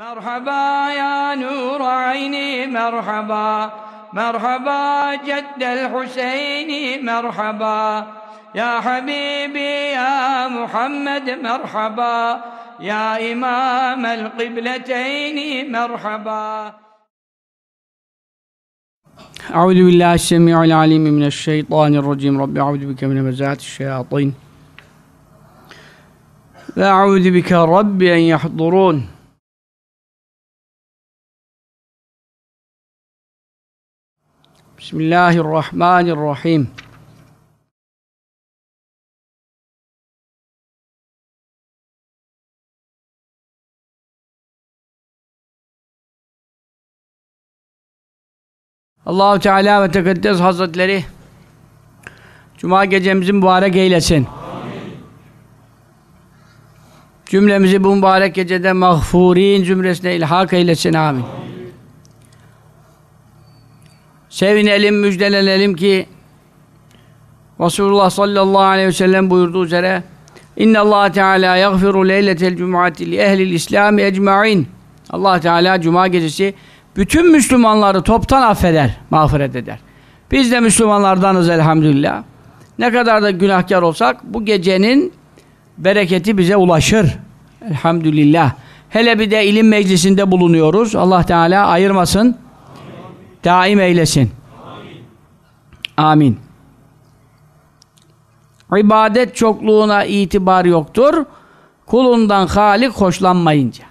مرحبا يا نور عيني مرحبا مرحبا جد الحسين مرحبا يا حبيبي يا محمد مرحبا يا إمام القبلتين مرحبا أعوذ بالله السميع العليم من الشيطان الرجيم رب أعوذ بك من همزات الشياطين وأعوذ بك رب أن يحضرون Bismillahirrahmanirrahim. Allahu Teala ve Tekaddes Hazretleri Cuma gecemizi mübarek eylesin. Amin. Cümlemizi bu mübarek gecede mağfurin cümlesine ilhak eylesin. Amin. Amin. Sevinelim, müjdelenelim ki Resulullah sallallahu aleyhi ve sellem buyurduğu üzere İnne Allah Teala yaghfiru leyletel cum'ati li ehlil İslam ecmaîn. Allah Teala cuma gecesi bütün Müslümanları toptan affeder, mağfiret eder. Biz de Müslümanlardanız elhamdülillah. Ne kadar da günahkar olsak bu gecenin bereketi bize ulaşır. Elhamdülillah. Hele bir de ilim meclisinde bulunuyoruz. Allah Teala ayırmasın. Daim eylesin. Amin. İbadet çokluğuna itibar yoktur. Kulundan halik hoşlanmayınca.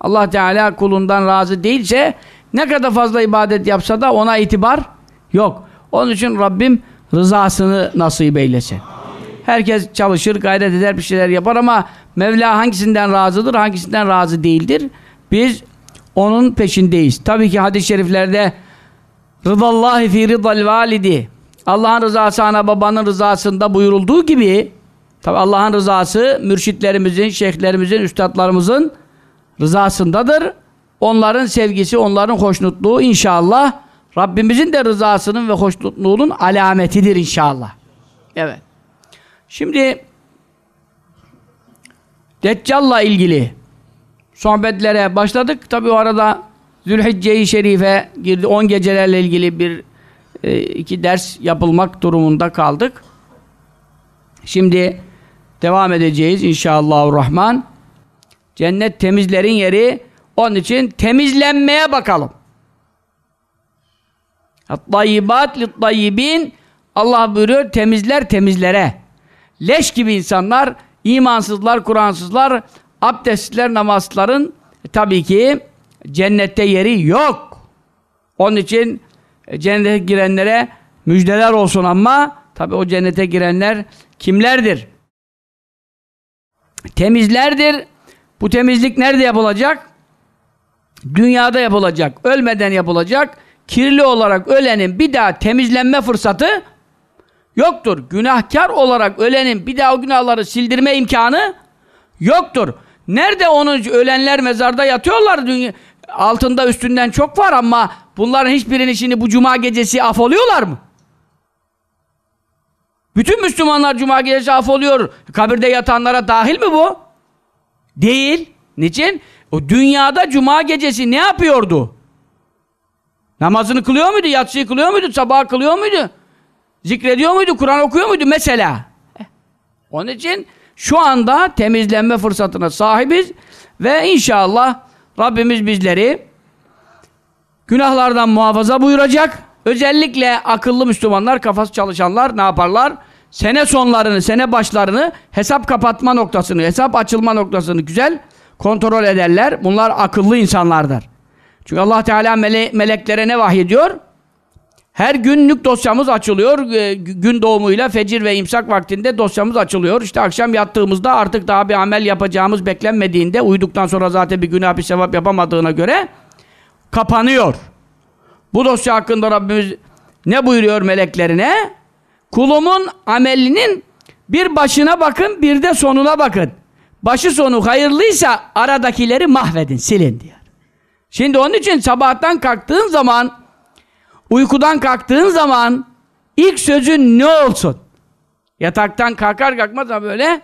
Allah Teala kulundan razı değilse ne kadar fazla ibadet yapsa da ona itibar yok. Onun için Rabbim rızasını nasip eylesin. Herkes çalışır, gayret eder, bir şeyler yapar ama Mevla hangisinden razıdır, hangisinden razı değildir. Biz onun peşindeyiz. Tabii ki hadis-i şeriflerde Rıdallahi fi ridal validi Allah'ın rızası ana babanın rızasında buyurulduğu gibi tabi Allah'ın rızası mürşitlerimizin, şeyhlerimizin, üstadlarımızın rızasındadır. Onların sevgisi, onların hoşnutluğu inşallah Rabbimizin de rızasının ve hoşnutluğunun alametidir inşallah. Evet. Şimdi Deccal'la ilgili sohbetlere başladık. Tabi o arada Zülhicce-i Şerife girdi. 10 gecelerle ilgili bir e, iki ders yapılmak durumunda kaldık. Şimdi devam edeceğiz inşallahurrahman. Cennet temizlerin yeri. Onun için temizlenmeye bakalım. Tayyibat tayyibin Allah buyuruyor temizler temizlere. Leş gibi insanlar, imansızlar, Kur'ansızlar, abdestler, namazların e, tabii ki cennette yeri yok. Onun için e, cennete girenlere müjdeler olsun ama tabii o cennete girenler kimlerdir? Temizlerdir. Bu temizlik nerede yapılacak? Dünyada yapılacak. Ölmeden yapılacak. Kirli olarak ölenin bir daha temizlenme fırsatı yoktur. Günahkar olarak ölenin bir daha o günahları sildirme imkanı yoktur. Nerede onun ölenler mezarda yatıyorlar dünya altında üstünden çok var ama bunların hiçbirinin şimdi bu cuma gecesi af oluyorlar mı? Bütün Müslümanlar cuma gecesi af oluyor. Kabirde yatanlara dahil mi bu? Değil. Niçin? O dünyada cuma gecesi ne yapıyordu? Namazını kılıyor muydu? Yatsıyı kılıyor muydu? Sabah kılıyor muydu? Zikrediyor muydu? Kur'an okuyor muydu? Mesela. Onun için şu anda temizlenme fırsatına sahibiz ve inşallah Rabbimiz bizleri günahlardan muhafaza buyuracak. Özellikle akıllı Müslümanlar, kafası çalışanlar ne yaparlar? Sene sonlarını, sene başlarını hesap kapatma noktasını, hesap açılma noktasını güzel kontrol ederler. Bunlar akıllı insanlardır. Çünkü Allah Teala mele meleklere ne vahyediyor? Her günlük dosyamız açılıyor. E, gün doğumuyla fecir ve imsak vaktinde dosyamız açılıyor. İşte akşam yattığımızda artık daha bir amel yapacağımız beklenmediğinde uyuduktan sonra zaten bir günah bir sevap yapamadığına göre kapanıyor. Bu dosya hakkında Rabbimiz ne buyuruyor meleklerine? Kulumun amelinin bir başına bakın bir de sonuna bakın. Başı sonu hayırlıysa aradakileri mahvedin, silin diyor. Şimdi onun için sabahtan kalktığın zaman uykudan kalktığın zaman ilk sözün ne olsun? Yataktan kalkar kalkmaz böyle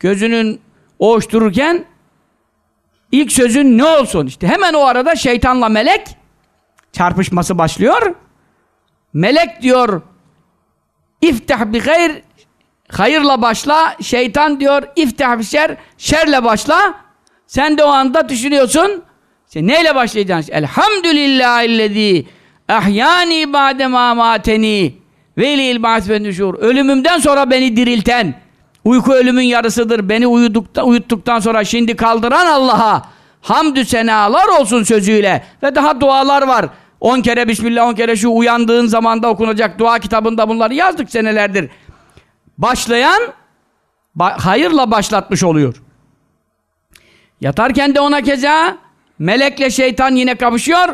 gözünün oğuştururken İlk sözün ne olsun? İşte hemen o arada şeytanla melek çarpışması başlıyor. Melek diyor iftah bi hayr hayırla başla. Şeytan diyor iftah bi şer şerle başla. Sen de o anda düşünüyorsun. Sen neyle başlayacaksın? Elhamdülillahillezî ahyani ba'de ma mateni velil ba'th ve nüşur. Ölümümden sonra beni dirilten, uyku ölümün yarısıdır. Beni uyudukta, uyuttuktan sonra şimdi kaldıran Allah'a hamdü senalar olsun sözüyle. Ve daha dualar var. 10 kere Bismillah, 10 kere şu uyandığın zamanda okunacak dua kitabında bunları yazdık senelerdir. Başlayan ba hayırla başlatmış oluyor. Yatarken de ona keza melekle şeytan yine kapışıyor.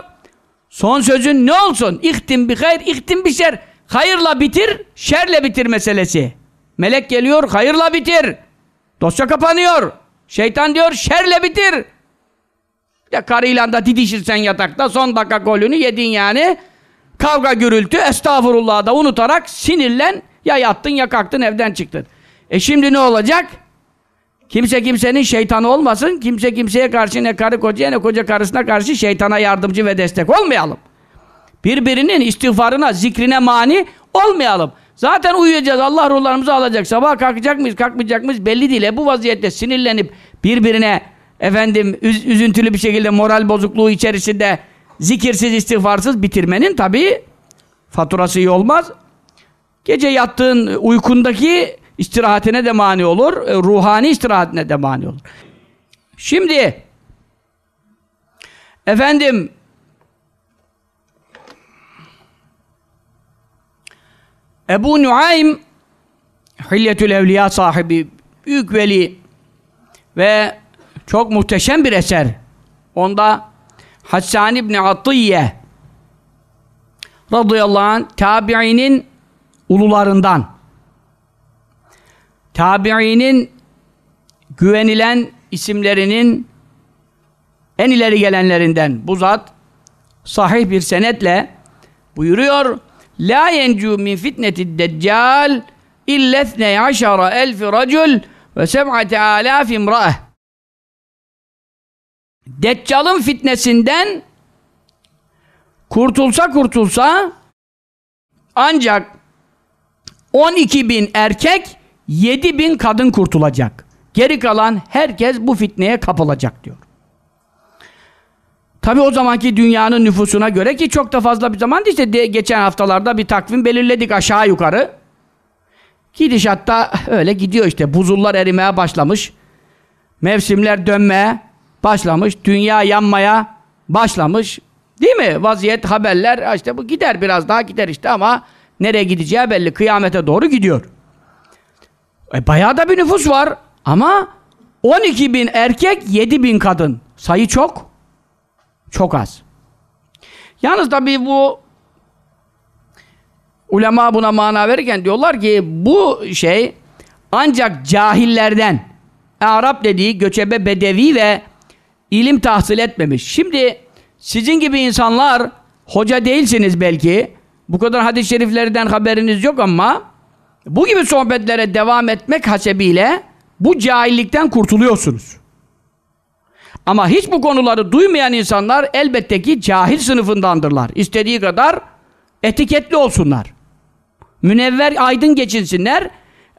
Son sözün ne olsun? İhtim bi hayr, ihtim bi şer. Hayırla bitir, şerle bitir meselesi. Melek geliyor, hayırla bitir. Dosya kapanıyor. Şeytan diyor, şerle bitir. Ya karıyla da didişirsen yatakta son dakika golünü yedin yani. Kavga gürültü, estağfurullah da unutarak sinirlen ya yattın ya kalktın evden çıktın. E şimdi ne olacak? Kimse kimsenin şeytanı olmasın. Kimse kimseye karşı ne karı kocaya ne koca karısına karşı şeytana yardımcı ve destek olmayalım. Birbirinin istiğfarına, zikrine mani olmayalım. Zaten uyuyacağız. Allah ruhlarımızı alacak. Sabah kalkacak mıyız, kalkmayacak mıyız belli değil. E bu vaziyette sinirlenip birbirine efendim üz üzüntülü bir şekilde moral bozukluğu içerisinde zikirsiz, istiğfarsız bitirmenin tabii faturası iyi olmaz. Gece yattığın uykundaki istirahatine de mani olur. e, Ruhani istirahatine de mani olur. Şimdi efendim Ebu Nuaym Hilyetül Evliya sahibi büyük veli ve çok muhteşem bir eser. Onda Hassan İbni Atiyye radıyallahu anh tabiinin ulularından tabiinin güvenilen isimlerinin en ileri gelenlerinden bu zat sahih bir senetle buyuruyor La yencu min fitneti deccal illa 12 elfi racul ve 7 alaf imra'eh. Deccal'ın fitnesinden kurtulsa kurtulsa ancak 12 bin erkek 7 bin kadın kurtulacak. Geri kalan herkes bu fitneye kapılacak diyor. Tabi o zamanki dünyanın nüfusuna göre ki çok da fazla bir zaman işte de, geçen haftalarda bir takvim belirledik aşağı yukarı. Gidişatta öyle gidiyor işte buzullar erimeye başlamış. Mevsimler dönmeye başlamış. Dünya yanmaya başlamış. Değil mi? Vaziyet, haberler işte bu gider biraz daha gider işte ama nereye gideceği belli. Kıyamete doğru gidiyor. E, bayağı da bir nüfus var ama 12 bin erkek 7 bin kadın. Sayı çok. Çok az. Yalnız tabii bu ulema buna mana verirken diyorlar ki bu şey ancak cahillerden Arap dediği göçebe bedevi ve ilim tahsil etmemiş. Şimdi sizin gibi insanlar hoca değilsiniz belki. Bu kadar hadis-i şeriflerden haberiniz yok ama bu gibi sohbetlere devam etmek hasebiyle bu cahillikten kurtuluyorsunuz. Ama hiç bu konuları duymayan insanlar elbette ki cahil sınıfındandırlar. İstediği kadar etiketli olsunlar. Münevver aydın geçinsinler.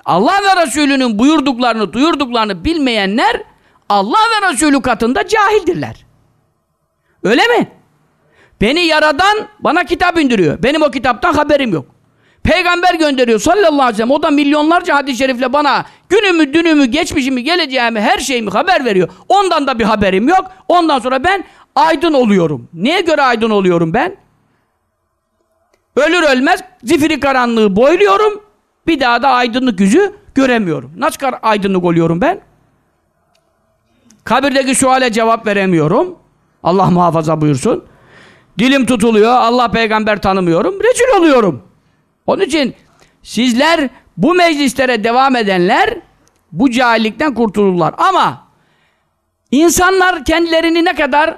Allah ve Resulünün buyurduklarını, duyurduklarını bilmeyenler Allah ve Resulü katında cahildirler. Öyle mi? Beni yaradan bana kitap indiriyor. Benim o kitaptan haberim yok. Peygamber gönderiyor sallallahu aleyhi ve sellem. O da milyonlarca hadis-i şerifle bana günümü, dünümü, geçmişimi, geleceğimi, her şeyimi haber veriyor. Ondan da bir haberim yok. Ondan sonra ben aydın oluyorum. Neye göre aydın oluyorum ben? Ölür ölmez zifiri karanlığı boyluyorum. Bir daha da aydınlık yüzü göremiyorum. Nasıl aydınlık oluyorum ben? Kabirdeki suale cevap veremiyorum. Allah muhafaza buyursun. Dilim tutuluyor. Allah peygamber tanımıyorum. Rezil oluyorum. Onun için sizler bu meclislere devam edenler bu cahillikten kurtulurlar. Ama insanlar kendilerini ne kadar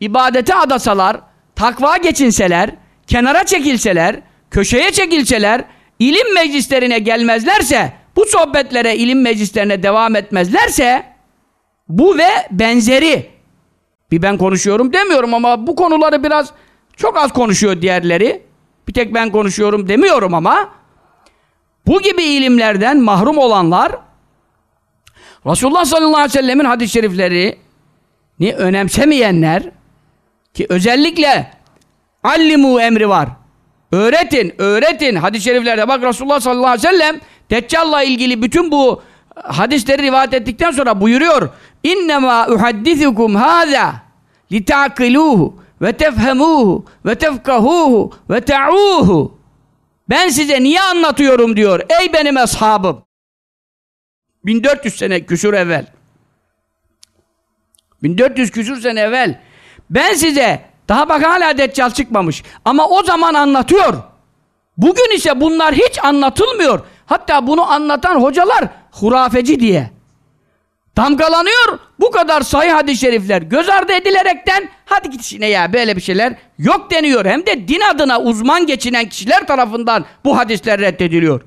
ibadete adasalar, takva geçinseler, kenara çekilseler, köşeye çekilseler, ilim meclislerine gelmezlerse, bu sohbetlere, ilim meclislerine devam etmezlerse Bu ve benzeri. Bir ben konuşuyorum demiyorum ama bu konuları biraz çok az konuşuyor diğerleri. Bir tek ben konuşuyorum demiyorum ama bu gibi ilimlerden mahrum olanlar Resulullah sallallahu aleyhi ve sellemin hadis-i şerifleri ni önemsemeyenler ki özellikle allimu emri var. Öğretin, öğretin. Hadis-i şeriflerde bak Resulullah sallallahu aleyhi ve sellem Deccal'la ilgili bütün bu hadisleri rivayet ettikten sonra buyuruyor. İnnemâ uhaddithukum hâzâ lita'kiluhu ve tefhemuhu ve tefkahuhu ve ta'uhu. Ben size niye anlatıyorum diyor. Ey benim ashabım. 1400 sene küsur evvel. 1400 küsur sene evvel. Ben size daha bak hala deccal çıkmamış. Ama o zaman anlatıyor. Bugün ise bunlar hiç anlatılmıyor. Hatta bunu anlatan hocalar hurafeci diye. Damgalanıyor. Bu kadar sahih hadis-i şerifler göz ardı edilerekten hadi git işine ya böyle bir şeyler yok deniyor. Hem de din adına uzman geçinen kişiler tarafından bu hadisler reddediliyor.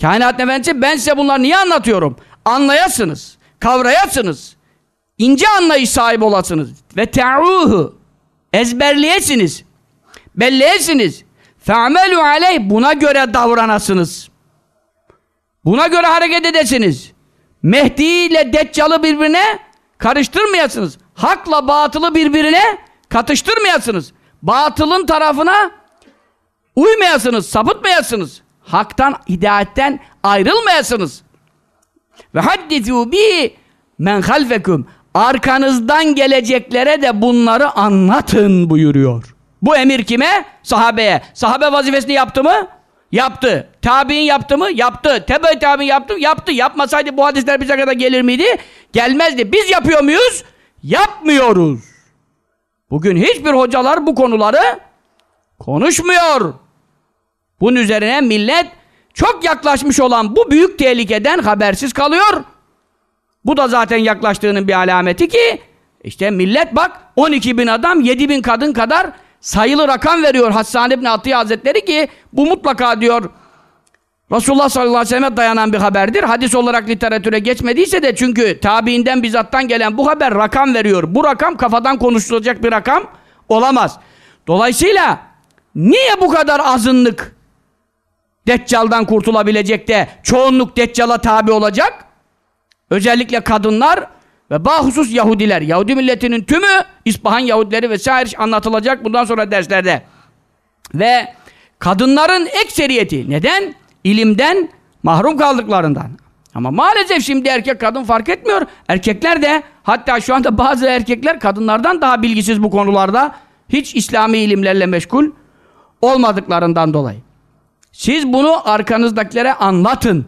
Kainat Efendisi ben size bunları niye anlatıyorum? Anlayasınız, kavrayasınız, ince anlayış sahibi olasınız ve te'uhu ezberleyesiniz, belleyesiniz. Fe'amelu aleyh buna göre davranasınız. Buna göre hareket edesiniz. Mehdi ile Deccal'ı birbirine karıştırmayasınız. Hakla batılı birbirine katıştırmayasınız. Batılın tarafına uymayasınız, sapıtmayasınız. Haktan, hidayetten ayrılmayasınız. Ve haddithu bi men halfekum. Arkanızdan geleceklere de bunları anlatın buyuruyor. Bu emir kime? Sahabeye. Sahabe vazifesini yaptı mı? Yaptı. Tabi'in yaptı mı? Yaptı. Tebe tabi'in yaptı mı? Yaptı. Yapmasaydı bu hadisler bize kadar gelir miydi? Gelmezdi. Biz yapıyor muyuz? Yapmıyoruz. Bugün hiçbir hocalar bu konuları konuşmuyor. Bunun üzerine millet çok yaklaşmış olan bu büyük tehlikeden habersiz kalıyor. Bu da zaten yaklaştığının bir alameti ki işte millet bak 12 bin adam 7 bin kadın kadar sayılı rakam veriyor Hassan İbni Atiye Hazretleri ki bu mutlaka diyor Resulullah sallallahu aleyhi ve selleme dayanan bir haberdir. Hadis olarak literatüre geçmediyse de çünkü tabiinden bizzattan gelen bu haber rakam veriyor. Bu rakam kafadan konuşulacak bir rakam olamaz. Dolayısıyla niye bu kadar azınlık Deccal'dan kurtulabilecek de çoğunluk Deccal'a tabi olacak? Özellikle kadınlar ve bahusus Yahudiler. Yahudi milletinin tümü İspahan Yahudileri vesaire anlatılacak bundan sonra derslerde. Ve kadınların ekseriyeti. Neden? İlimden mahrum kaldıklarından. Ama maalesef şimdi erkek kadın fark etmiyor. Erkekler de hatta şu anda bazı erkekler kadınlardan daha bilgisiz bu konularda. Hiç İslami ilimlerle meşgul olmadıklarından dolayı. Siz bunu arkanızdakilere anlatın.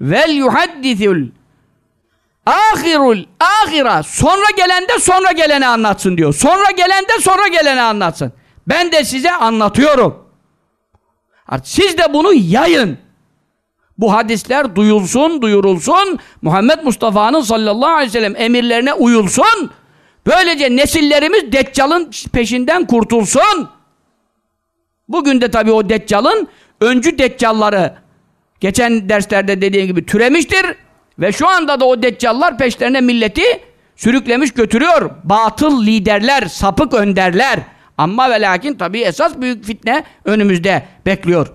Vel yuhaddithul ahirul ahira sonra gelen de sonra geleni anlatsın diyor. Sonra gelen de sonra geleni anlatsın. Ben de size anlatıyorum. Artık siz de bunu yayın. Bu hadisler duyulsun, duyurulsun. Muhammed Mustafa'nın sallallahu aleyhi ve sellem emirlerine uyulsun. Böylece nesillerimiz Deccal'ın peşinden kurtulsun. Bugün de tabii o Deccal'ın öncü Deccal'ları geçen derslerde dediğim gibi türemiştir. Ve şu anda da o Deccal'lar peşlerine milleti sürüklemiş götürüyor. Batıl liderler, sapık önderler. Ama ve lakin tabii esas büyük fitne önümüzde bekliyor.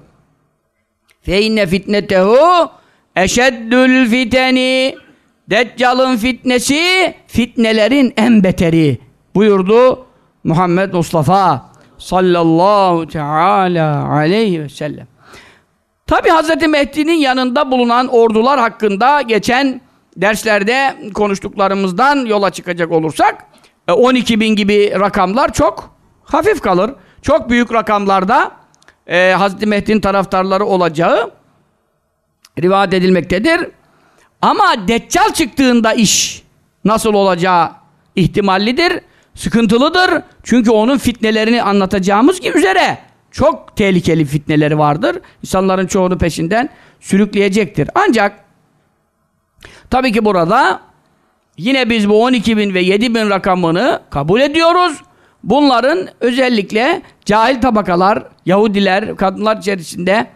Fe inne fitnetehu eşeddül fiteni Deccal'ın fitnesi fitnelerin en beteri buyurdu Muhammed Mustafa sallallahu teala aleyhi ve sellem. Tabi Hz. Mehdi'nin yanında bulunan ordular hakkında geçen derslerde konuştuklarımızdan yola çıkacak olursak 12 e, bin gibi rakamlar çok hafif kalır. Çok büyük rakamlarda e, Hz. Mehdi'nin taraftarları olacağı rivayet edilmektedir. Ama Deccal çıktığında iş nasıl olacağı ihtimallidir, sıkıntılıdır. Çünkü onun fitnelerini anlatacağımız gibi üzere çok tehlikeli fitneleri vardır. İnsanların çoğunu peşinden sürükleyecektir. Ancak tabii ki burada yine biz bu 12 bin ve 7 bin rakamını kabul ediyoruz. Bunların özellikle cahil tabakalar, Yahudiler, kadınlar içerisinde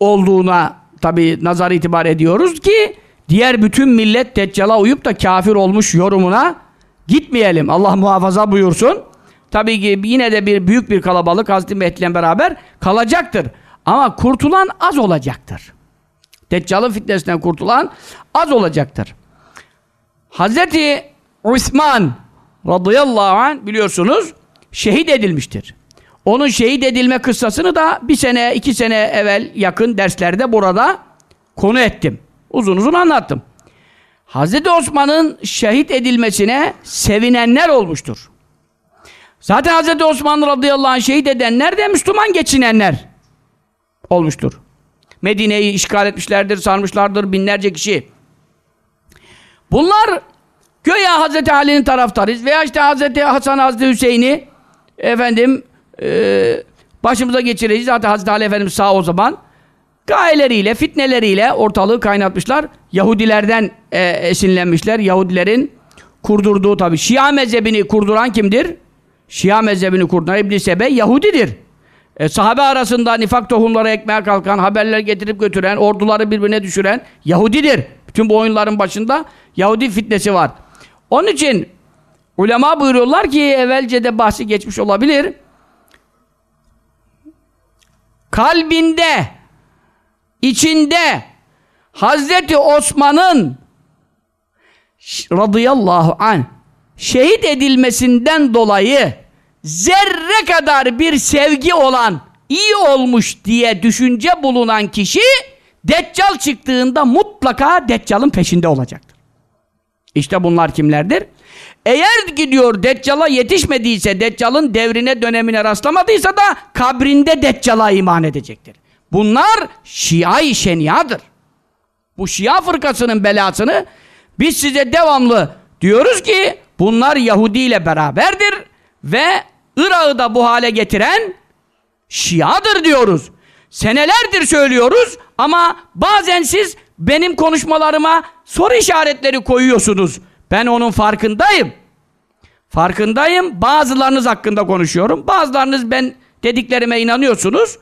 olduğuna tabi nazar itibar ediyoruz ki diğer bütün millet Deccal'a uyup da kafir olmuş yorumuna gitmeyelim. Allah muhafaza buyursun. Tabii ki yine de bir büyük bir kalabalık Hazreti Mehdi'yle beraber kalacaktır. Ama kurtulan az olacaktır. Deccal'ın fitnesinden kurtulan az olacaktır. Hazreti Osman radıyallahu anh biliyorsunuz şehit edilmiştir. Onun şehit edilme kıssasını da bir sene, iki sene evvel yakın derslerde burada konu ettim. Uzun uzun anlattım. Hazreti Osman'ın şehit edilmesine sevinenler olmuştur. Zaten Hazreti Osman radıyallahu anh şehit edenler de Müslüman geçinenler olmuştur. Medine'yi işgal etmişlerdir, sarmışlardır binlerce kişi. Bunlar göya Hazreti Ali'nin taraftarıyız veya işte Hazreti Hasan, Hazreti Hüseyin'i efendim e, başımıza geçireceğiz. Zaten Hazreti Ali Efendimiz sağ o zaman gayeleriyle, fitneleriyle ortalığı kaynatmışlar. Yahudilerden e, esinlenmişler. Yahudilerin kurdurduğu tabi. Şia mezhebini kurduran kimdir? Şia mezhebini kurduran İbn-i Sebe Yahudidir. E, sahabe arasında nifak tohumları ekmeye kalkan, haberler getirip götüren, orduları birbirine düşüren Yahudidir. Bütün bu oyunların başında Yahudi fitnesi var. Onun için ulema buyuruyorlar ki evvelce de bahsi geçmiş olabilir. Kalbinde içinde Hazreti Osman'ın radıyallahu anh şehit edilmesinden dolayı zerre kadar bir sevgi olan iyi olmuş diye düşünce bulunan kişi Deccal çıktığında mutlaka Deccal'ın peşinde olacaktır. İşte bunlar kimlerdir? Eğer gidiyor Deccal'a yetişmediyse, Deccal'ın devrine dönemine rastlamadıysa da kabrinde Deccal'a iman edecektir. Bunlar Şia-i Şenia'dır. Bu Şia fırkasının belasını biz size devamlı diyoruz ki bunlar Yahudi ile beraberdir ve Irak'ı da bu hale getiren Şia'dır diyoruz. Senelerdir söylüyoruz ama bazen siz benim konuşmalarıma soru işaretleri koyuyorsunuz. Ben onun farkındayım. Farkındayım. Bazılarınız hakkında konuşuyorum. Bazılarınız ben dediklerime inanıyorsunuz.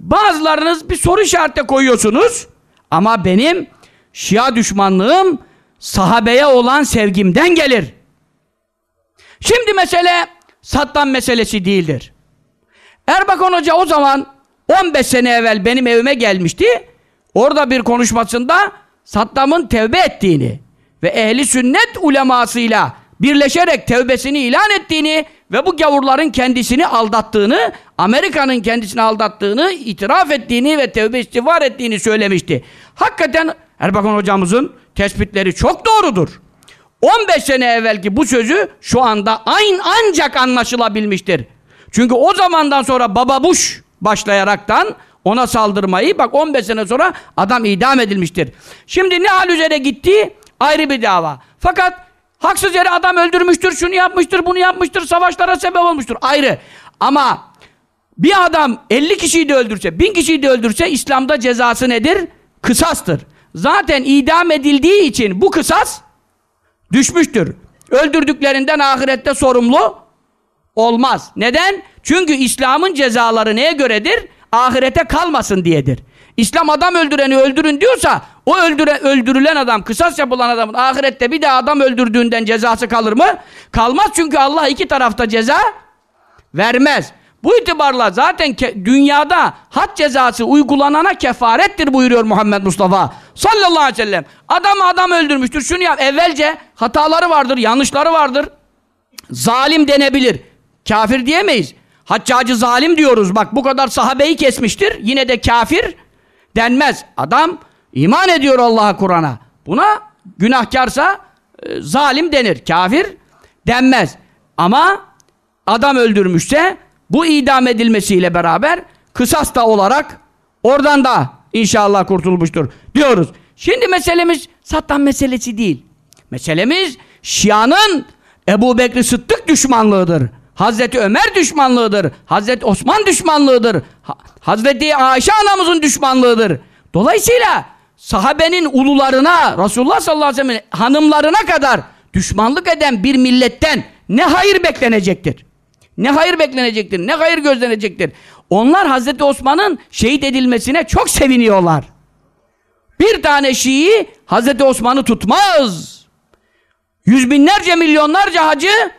Bazılarınız bir soru işareti koyuyorsunuz. Ama benim Şia düşmanlığım sahabeye olan sevgimden gelir. Şimdi mesele Saddam meselesi değildir. Erbakan Hoca o zaman 15 sene evvel benim evime gelmişti. Orada bir konuşmasında Saddam'ın tevbe ettiğini ve ehli sünnet ulemasıyla birleşerek tevbesini ilan ettiğini ve bu gavurların kendisini aldattığını, Amerika'nın kendisini aldattığını, itiraf ettiğini ve tevbe istiğfar ettiğini söylemişti. Hakikaten Erbakan hocamızın tespitleri çok doğrudur. 15 sene evvelki bu sözü şu anda aynı ancak anlaşılabilmiştir. Çünkü o zamandan sonra Baba Bush başlayaraktan ona saldırmayı bak 15 sene sonra adam idam edilmiştir. Şimdi ne hal üzere gitti ayrı bir dava. Fakat haksız yere adam öldürmüştür, şunu yapmıştır, bunu yapmıştır, savaşlara sebep olmuştur. Ayrı. Ama bir adam 50 kişiyi de öldürse, 1000 kişiyi de öldürse İslam'da cezası nedir? Kısastır. Zaten idam edildiği için bu kısas düşmüştür. Öldürdüklerinden ahirette sorumlu olmaz. Neden? Çünkü İslam'ın cezaları neye göredir? Ahirete kalmasın diyedir. İslam adam öldüreni öldürün diyorsa o öldüre, öldürülen adam, kısas yapılan adamın ahirette bir daha adam öldürdüğünden cezası kalır mı? Kalmaz çünkü Allah iki tarafta ceza vermez. Bu itibarla zaten dünyada had cezası uygulanana kefarettir buyuruyor Muhammed Mustafa sallallahu aleyhi ve sellem. Adam adam öldürmüştür. Şunu yap. Evvelce hataları vardır, yanlışları vardır. Zalim denebilir. Kafir diyemeyiz. Haccacı zalim diyoruz. Bak bu kadar sahabeyi kesmiştir. Yine de kafir denmez. Adam iman ediyor Allah'a Kur'an'a. Buna günahkarsa e, zalim denir. Kafir denmez. Ama adam öldürmüşse bu idam edilmesiyle beraber kısas da olarak oradan da inşallah kurtulmuştur diyoruz. Şimdi meselemiz Saddam meselesi değil. Meselemiz Şia'nın Ebu Bekri Sıddık düşmanlığıdır. Hazreti Ömer düşmanlığıdır. Hazreti Osman düşmanlığıdır. Ha Hazreti Ayşe anamızın düşmanlığıdır. Dolayısıyla sahabenin ulularına, Resulullah sallallahu aleyhi ve sellem hanımlarına kadar düşmanlık eden bir milletten ne hayır beklenecektir? Ne hayır beklenecektir? Ne hayır gözlenecektir? Onlar Hazreti Osman'ın şehit edilmesine çok seviniyorlar. bir tane Şii Hazreti Osman'ı tutmaz. Yüz binlerce milyonlarca hacı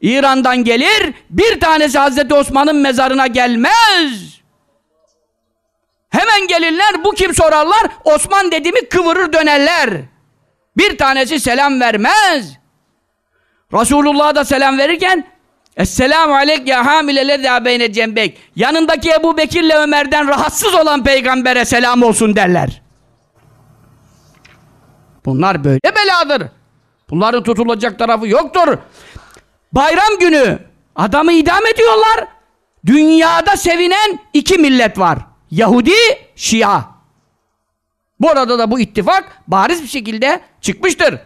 İran'dan gelir, bir tanesi Hazreti Osman'ın mezarına gelmez. Hemen gelirler, bu kim sorarlar? Osman dediğimi kıvırır dönerler. Bir tanesi selam vermez. Resulullah'a da selam verirken Esselamu aleyk ya hamile lezâ beyne cembek. Yanındaki Ebu Bekir'le Ömer'den rahatsız olan peygambere selam olsun derler. Bunlar böyle beladır. Bunların tutulacak tarafı yoktur. Bayram günü adamı idam ediyorlar. Dünyada sevinen iki millet var. Yahudi, Şia. Bu arada da bu ittifak bariz bir şekilde çıkmıştır.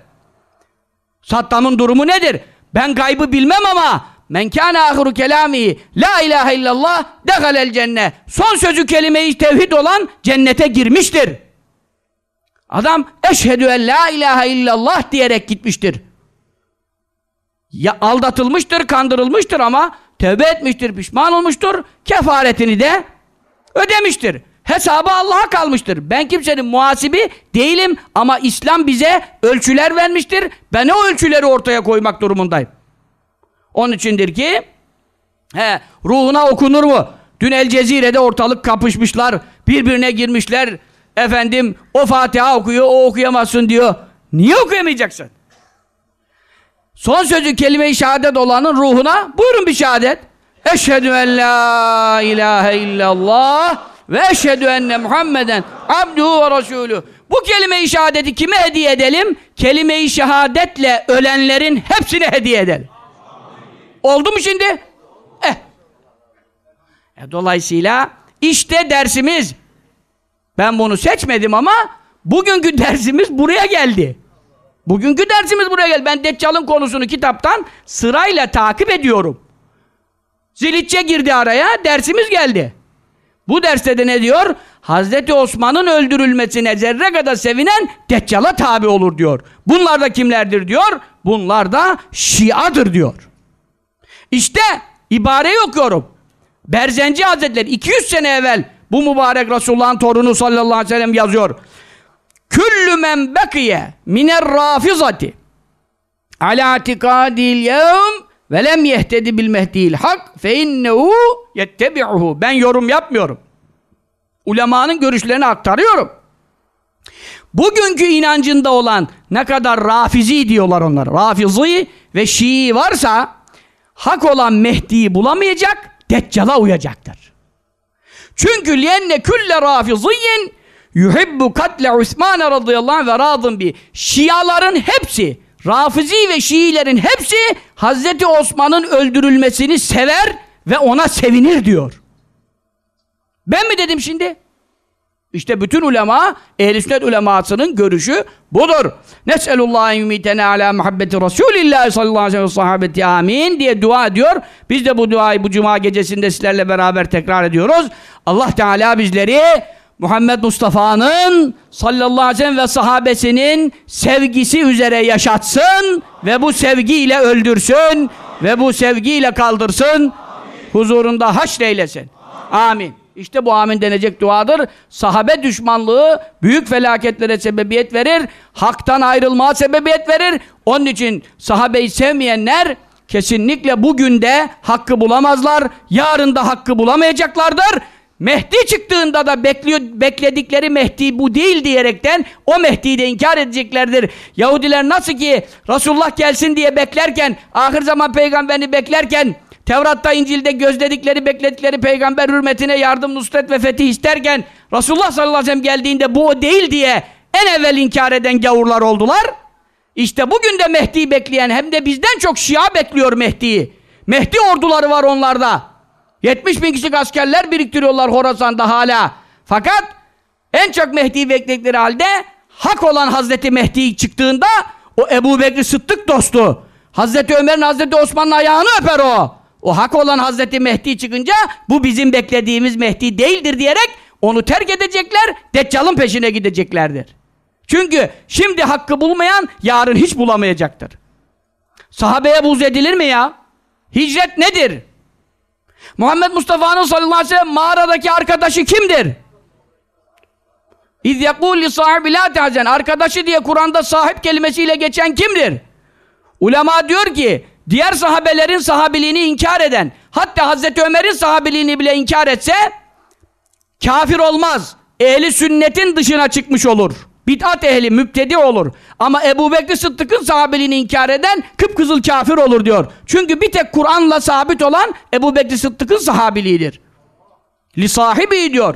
Saddam'ın durumu nedir? Ben gaybı bilmem ama men kâne ahiru kelâmi la ilahe illallah dehalel cennet. Son sözü kelime-i tevhid olan cennete girmiştir. Adam eşhedü en la ilahe illallah diyerek gitmiştir. Ya aldatılmıştır, kandırılmıştır ama tövbe etmiştir, pişman olmuştur. Kefaretini de ödemiştir. Hesabı Allah'a kalmıştır. Ben kimsenin muhasibi değilim ama İslam bize ölçüler vermiştir. Ben o ölçüleri ortaya koymak durumundayım. Onun içindir ki he, ruhuna okunur mu? Dün El Cezire'de ortalık kapışmışlar. Birbirine girmişler. Efendim o Fatiha okuyor, o okuyamazsın diyor. Niye okuyamayacaksın? Son sözü kelime-i şehadet olanın ruhuna buyurun bir şehadet. Eşhedü en la ilahe illallah ve eşhedü enne Muhammeden abduhu ve resulü. Bu kelime-i şehadeti kime hediye edelim? Kelime-i şehadetle ölenlerin hepsine hediye edelim. Oldu mu şimdi? Eh. E, dolayısıyla işte dersimiz. Ben bunu seçmedim ama bugünkü dersimiz buraya geldi. Bugünkü dersimiz buraya geldi. Ben Deccal'ın konusunu kitaptan sırayla takip ediyorum. Zilitçe girdi araya, dersimiz geldi. Bu derste de ne diyor? Hazreti Osman'ın öldürülmesine zerre kadar sevinen Deccal'a tabi olur diyor. Bunlar da kimlerdir diyor? Bunlar da Şia'dır diyor. İşte ibareyi okuyorum. Berzenci Hazretleri 200 sene evvel bu mübarek Resulullah'ın torunu sallallahu aleyhi ve sellem yazıyor. Küllü men bekiye miner rafizati ala atikadil yevm ve lem yehtedi bil mehdil hak fe innehu yettebi'uhu. Ben yorum yapmıyorum. Ulemanın görüşlerini aktarıyorum. Bugünkü inancında olan ne kadar rafizi diyorlar onlar. Rafizi ve Şii varsa hak olan Mehdi'yi bulamayacak, Deccal'a uyacaktır. Çünkü liyenne külle rafiziyin yuhibbu katle Osman radıyallahu anh ve radın bi. Şiaların hepsi, Rafizi ve Şiilerin hepsi Hazreti Osman'ın öldürülmesini sever ve ona sevinir diyor. Ben mi dedim şimdi? İşte bütün ulema, ehl-i sünnet ulemasının görüşü budur. Nes'elullahi yumitene ala muhabbeti Resulillah sallallahu aleyhi ve sahabeti amin diye dua ediyor. Biz de bu duayı bu cuma gecesinde sizlerle beraber tekrar ediyoruz. Allah Teala bizleri Muhammed Mustafa'nın sallallahu aleyhi ve sellem ve sahabesinin sevgisi üzere yaşatsın ve bu sevgiyle öldürsün ve bu sevgiyle kaldırsın. Huzurunda haşreylesin. Amin. İşte bu amin denecek duadır. Sahabe düşmanlığı büyük felaketlere sebebiyet verir. Haktan ayrılmaya sebebiyet verir. Onun için sahabeyi sevmeyenler kesinlikle bugün de hakkı bulamazlar. Yarın da hakkı bulamayacaklardır. Mehdi çıktığında da bekliyor, bekledikleri Mehdi bu değil diyerekten o Mehdi'yi de inkar edeceklerdir. Yahudiler nasıl ki Resulullah gelsin diye beklerken, ahir zaman peygamberini beklerken, Tevrat'ta, İncil'de gözledikleri, bekledikleri peygamber hürmetine yardım, nusret ve fetih isterken Resulullah sallallahu aleyhi ve sellem geldiğinde bu o değil diye en evvel inkar eden gavurlar oldular. İşte bugün de Mehdi'yi bekleyen hem de bizden çok Şia bekliyor Mehdi'yi. Mehdi orduları var onlarda. 70 bin kişilik askerler biriktiriyorlar Horasan'da hala. Fakat en çok Mehdi'yi bekledikleri halde hak olan Hazreti Mehdi çıktığında o Ebu Bekir Sıddık dostu. Hazreti Ömer'in Hazreti Osman'ın ayağını öper o. O hak olan Hazreti Mehdi çıkınca bu bizim beklediğimiz Mehdi değildir diyerek onu terk edecekler, Deccal'ın peşine gideceklerdir. Çünkü şimdi hakkı bulmayan yarın hiç bulamayacaktır. Sahabeye buz edilir mi ya? Hicret nedir? Muhammed Mustafa'nın sallallahu aleyhi ve sellem mağaradaki arkadaşı kimdir? İz yekul li sahibi la. Arkadaşı diye Kur'an'da sahip kelimesiyle geçen kimdir? Ulema diyor ki diğer sahabelerin sahabiliğini inkar eden hatta Hazreti Ömer'in sahabiliğini bile inkar etse kafir olmaz. Ehli sünnetin dışına çıkmış olur. Bid'at ehli, müptedi olur. Ama Ebu Bekir Sıddık'ın sahabiliğini inkar eden kıpkızıl kafir olur diyor. Çünkü bir tek Kur'an'la sabit olan Ebu Bekir Sıddık'ın sahabiliğidir. Li sahibi diyor.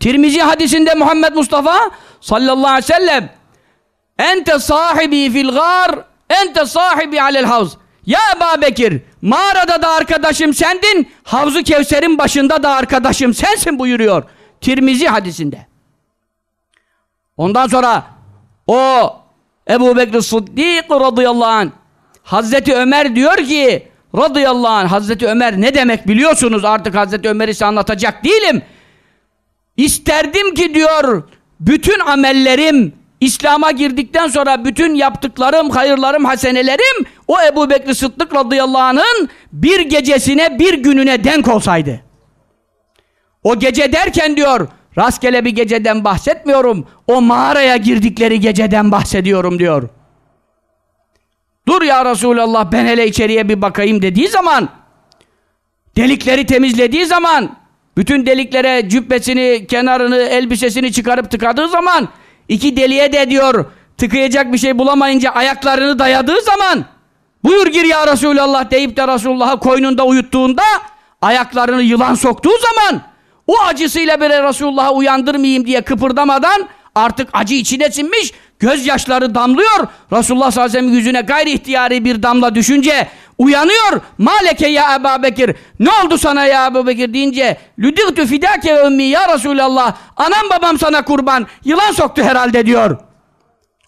Tirmizi hadisinde Muhammed Mustafa sallallahu aleyhi ve sellem Ente sahibi fil gar Ente sahibi alel havz. Ya Ebu Bekir mağarada da arkadaşım sendin Havzu Kevser'in başında da arkadaşım sensin buyuruyor Tirmizi hadisinde. Ondan sonra o Ebu Bekir Sıddık radıyallahu anh Hazreti Ömer diyor ki radıyallahu anh Hazreti Ömer ne demek biliyorsunuz? Artık Hazreti Ömer'i size anlatacak değilim. İsterdim ki diyor bütün amellerim İslam'a girdikten sonra bütün yaptıklarım, hayırlarım, hasenelerim o Ebu Bekir Sıddık radıyallahu anh'ın bir gecesine bir gününe denk olsaydı. O gece derken diyor rastgele bir geceden bahsetmiyorum. O mağaraya girdikleri geceden bahsediyorum diyor. Dur ya Resulallah ben hele içeriye bir bakayım dediği zaman delikleri temizlediği zaman bütün deliklere cübbesini, kenarını, elbisesini çıkarıp tıkadığı zaman iki deliğe de diyor tıkayacak bir şey bulamayınca ayaklarını dayadığı zaman buyur gir ya Resulallah deyip de Resulullah'ı koynunda uyuttuğunda ayaklarını yılan soktuğu zaman o acısıyla bile Resulullah'ı uyandırmayayım diye kıpırdamadan artık acı içine sinmiş gözyaşları damlıyor. Resulullah sallallahu aleyhi ve sellem yüzüne gayri ihtiyari bir damla düşünce uyanıyor. Maleke ya Ebu Bekir. Ne oldu sana ya Ebu Bekir deyince lüdühtü fidake ve ümmi ya Resulallah. Anam babam sana kurban. Yılan soktu herhalde diyor.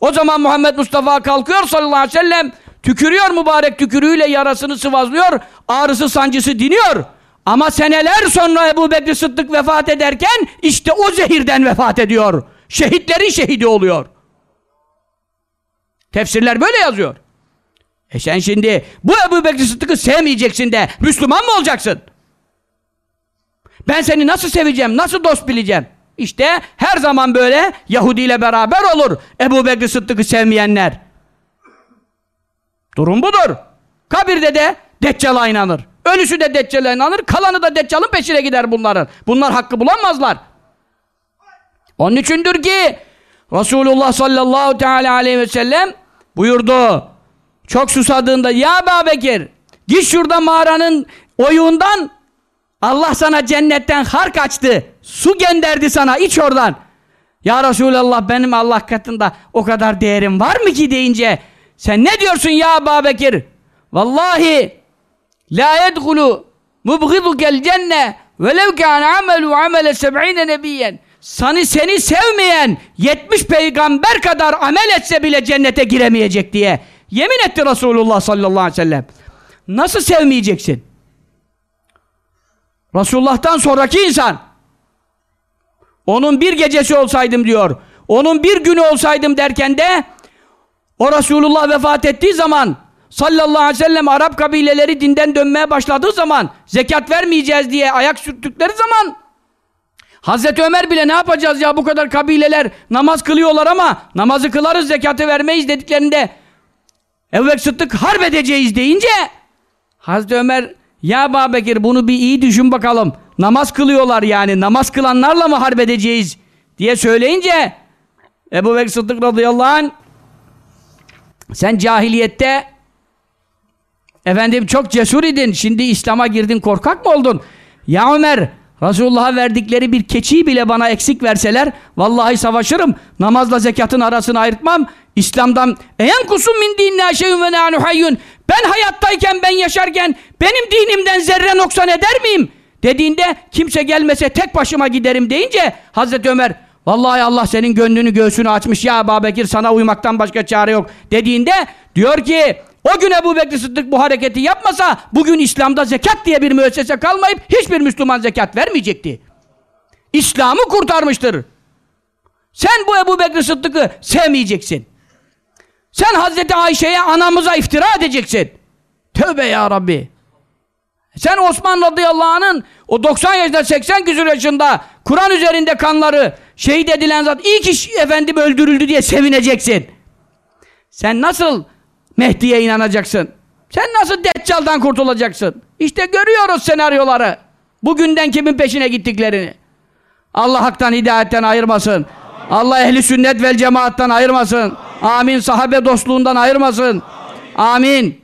O zaman Muhammed Mustafa kalkıyor sallallahu aleyhi ve sellem. Tükürüyor mübarek tükürüğüyle yarasını sıvazlıyor. Ağrısı sancısı diniyor. Ama seneler sonra Ebu Bekir Sıddık vefat ederken işte o zehirden vefat ediyor. Şehitlerin şehidi oluyor. Tefsirler böyle yazıyor e sen şimdi bu Ebu Bekir Sıddık'ı sevmeyeceksin de Müslüman mı olacaksın? Ben seni nasıl seveceğim, nasıl dost bileceğim? İşte her zaman böyle Yahudi ile beraber olur Ebu Bekir Sıddık'ı sevmeyenler. Durum budur. Kabirde de Deccal'a inanır. Ölüsü de Deccal'a inanır, kalanı da Deccal'ın peşine gider bunların. Bunlar hakkı bulamazlar. Onun içindir ki Resulullah sallallahu teala aleyhi ve sellem buyurdu. Çok susadığında ya Ebu Bekir git şurada mağaranın oyuğundan Allah sana cennetten hark açtı. Su gönderdi sana iç oradan. Ya Resulallah benim Allah katında o kadar değerim var mı ki deyince sen ne diyorsun ya Ebu Bekir? Vallahi la yedhulu mubghidukel cenne velev kâne amelu amele seb'ine nebiyen seni seni sevmeyen 70 peygamber kadar amel etse bile cennete giremeyecek diye Yemin etti Resulullah sallallahu aleyhi ve sellem. Nasıl sevmeyeceksin? Resulullah'tan sonraki insan. Onun bir gecesi olsaydım diyor. Onun bir günü olsaydım derken de o Resulullah vefat ettiği zaman sallallahu aleyhi ve sellem Arap kabileleri dinden dönmeye başladığı zaman zekat vermeyeceğiz diye ayak sürttükleri zaman Hazreti Ömer bile ne yapacağız ya bu kadar kabileler namaz kılıyorlar ama namazı kılarız zekatı vermeyiz dediklerinde Ebu Bekir Sıddık harp edeceğiz deyince Hazreti Ömer ya Babekir bunu bir iyi düşün bakalım. Namaz kılıyorlar yani. Namaz kılanlarla mı harp edeceğiz diye söyleyince Ebu Bekir Sıddık radıyallahu anh sen cahiliyette efendim çok cesur idin. Şimdi İslam'a girdin korkak mı oldun? Ya Ömer Resulullah'a verdikleri bir keçiyi bile bana eksik verseler vallahi savaşırım. Namazla zekatın arasını ayırtmam. İslam'dan en kusum min dinna şeyun ve nahnu hayyun. Ben hayattayken ben yaşarken benim dinimden zerre noksan eder miyim? Dediğinde kimse gelmese tek başıma giderim deyince Hazreti Ömer vallahi Allah senin gönlünü göğsünü açmış ya Ebu Bekir sana uymaktan başka çare yok dediğinde diyor ki o gün Ebu Bekir Sıddık bu hareketi yapmasa bugün İslam'da zekat diye bir müessese kalmayıp hiçbir Müslüman zekat vermeyecekti. İslam'ı kurtarmıştır. Sen bu Ebu Bekir Sıddık'ı sevmeyeceksin. Sen Hazreti Ayşe'ye anamıza iftira edeceksin. Tövbe ya Rabbi. Sen Osman radıyallahu anh'ın o 90 yaşında 80 küsur yaşında Kur'an üzerinde kanları şehit edilen zat iyi ki efendim öldürüldü diye sevineceksin. Sen nasıl Mehdi'ye inanacaksın? Sen nasıl Deccal'dan kurtulacaksın? İşte görüyoruz senaryoları. Bugünden kimin peşine gittiklerini. Allah haktan hidayetten ayırmasın. Allah ehli sünnet vel cemaattan ayırmasın. Amin. Sahabe dostluğundan ayırmasın. Amin.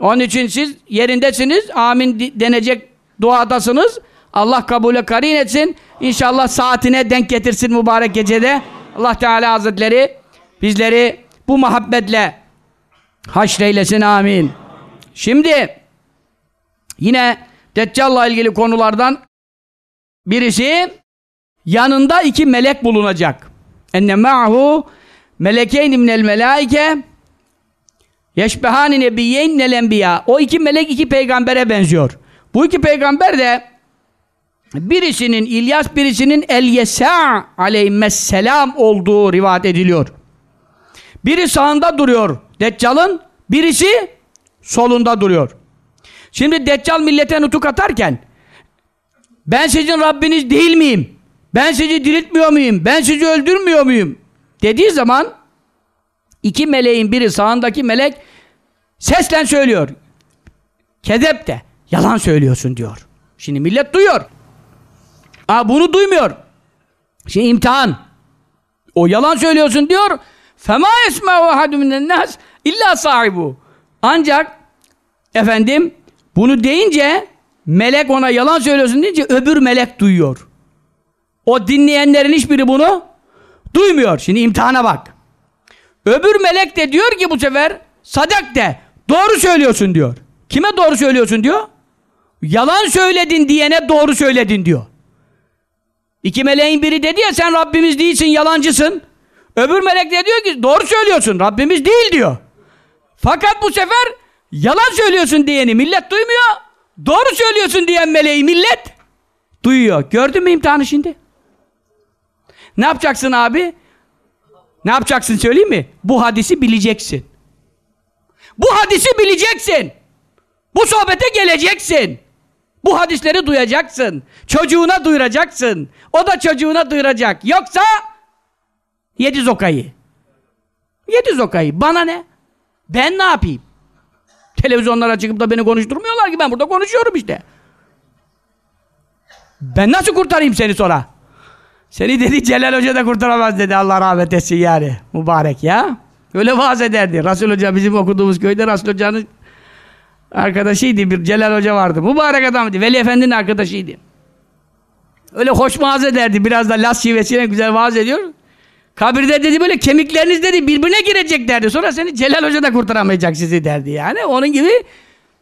Onun için siz yerindesiniz. Amin denecek duadasınız. Allah kabule karin etsin. İnşallah saatine denk getirsin mübarek gecede. Allah Teala Hazretleri bizleri bu muhabbetle haşreylesin. Amin. Şimdi yine Deccal'la ilgili konulardan birisi yanında iki melek bulunacak. Enne ma'hu melekeyn minel melaike yeşbehani nebiyyeyn nel enbiya. O iki melek iki peygambere benziyor. Bu iki peygamber de birisinin İlyas birisinin El Yesa aleyhisselam olduğu rivayet ediliyor. Biri sağında duruyor Deccal'ın, birisi solunda duruyor. Şimdi Deccal millete nutuk atarken ben sizin Rabbiniz değil miyim? Ben sizi diriltmiyor muyum? Ben sizi öldürmüyor muyum? Dediği zaman iki meleğin biri sağındaki melek seslen söylüyor. Kedep de yalan söylüyorsun diyor. Şimdi millet duyuyor. Aa, bunu duymuyor. Şimdi imtihan. O yalan söylüyorsun diyor. Fema esma'u ahadun minen nas illa sahibu. Ancak efendim bunu deyince melek ona yalan söylüyorsun deyince öbür melek duyuyor. O dinleyenlerin hiçbiri bunu duymuyor. Şimdi imtihana bak. Öbür melek de diyor ki bu sefer sadak de doğru söylüyorsun diyor. Kime doğru söylüyorsun diyor? Yalan söyledin diyene doğru söyledin diyor. İki meleğin biri dedi ya sen Rabbimiz değilsin yalancısın. Öbür melek de diyor ki doğru söylüyorsun Rabbimiz değil diyor. Fakat bu sefer yalan söylüyorsun diyeni millet duymuyor. Doğru söylüyorsun diyen meleği millet duyuyor. Gördün mü imtihanı şimdi? Ne yapacaksın abi? Ne yapacaksın söyleyeyim mi? Bu hadisi bileceksin. Bu hadisi bileceksin. Bu sohbete geleceksin. Bu hadisleri duyacaksın. Çocuğuna duyuracaksın. O da çocuğuna duyuracak. Yoksa yedi zokayı. Yedi zokayı. Bana ne? Ben ne yapayım? Televizyonlara çıkıp da beni konuşturmuyorlar ki ben burada konuşuyorum işte. Ben nasıl kurtarayım seni sonra? Seni dedi Celal Hoca da kurtaramaz dedi Allah rahmet etsin yani. Mübarek ya. Öyle vaaz ederdi. Rasul Hoca bizim okuduğumuz köyde Rasul Hoca'nın arkadaşıydı. Bir Celal Hoca vardı. Mübarek adamdı. Veli Efendi'nin arkadaşıydı. Öyle hoş vaaz ederdi. Biraz da las şivesiyle güzel vaaz ediyor. Kabirde dedi böyle kemikleriniz dedi birbirine girecek derdi. Sonra seni Celal Hoca da kurtaramayacak sizi derdi yani. Onun gibi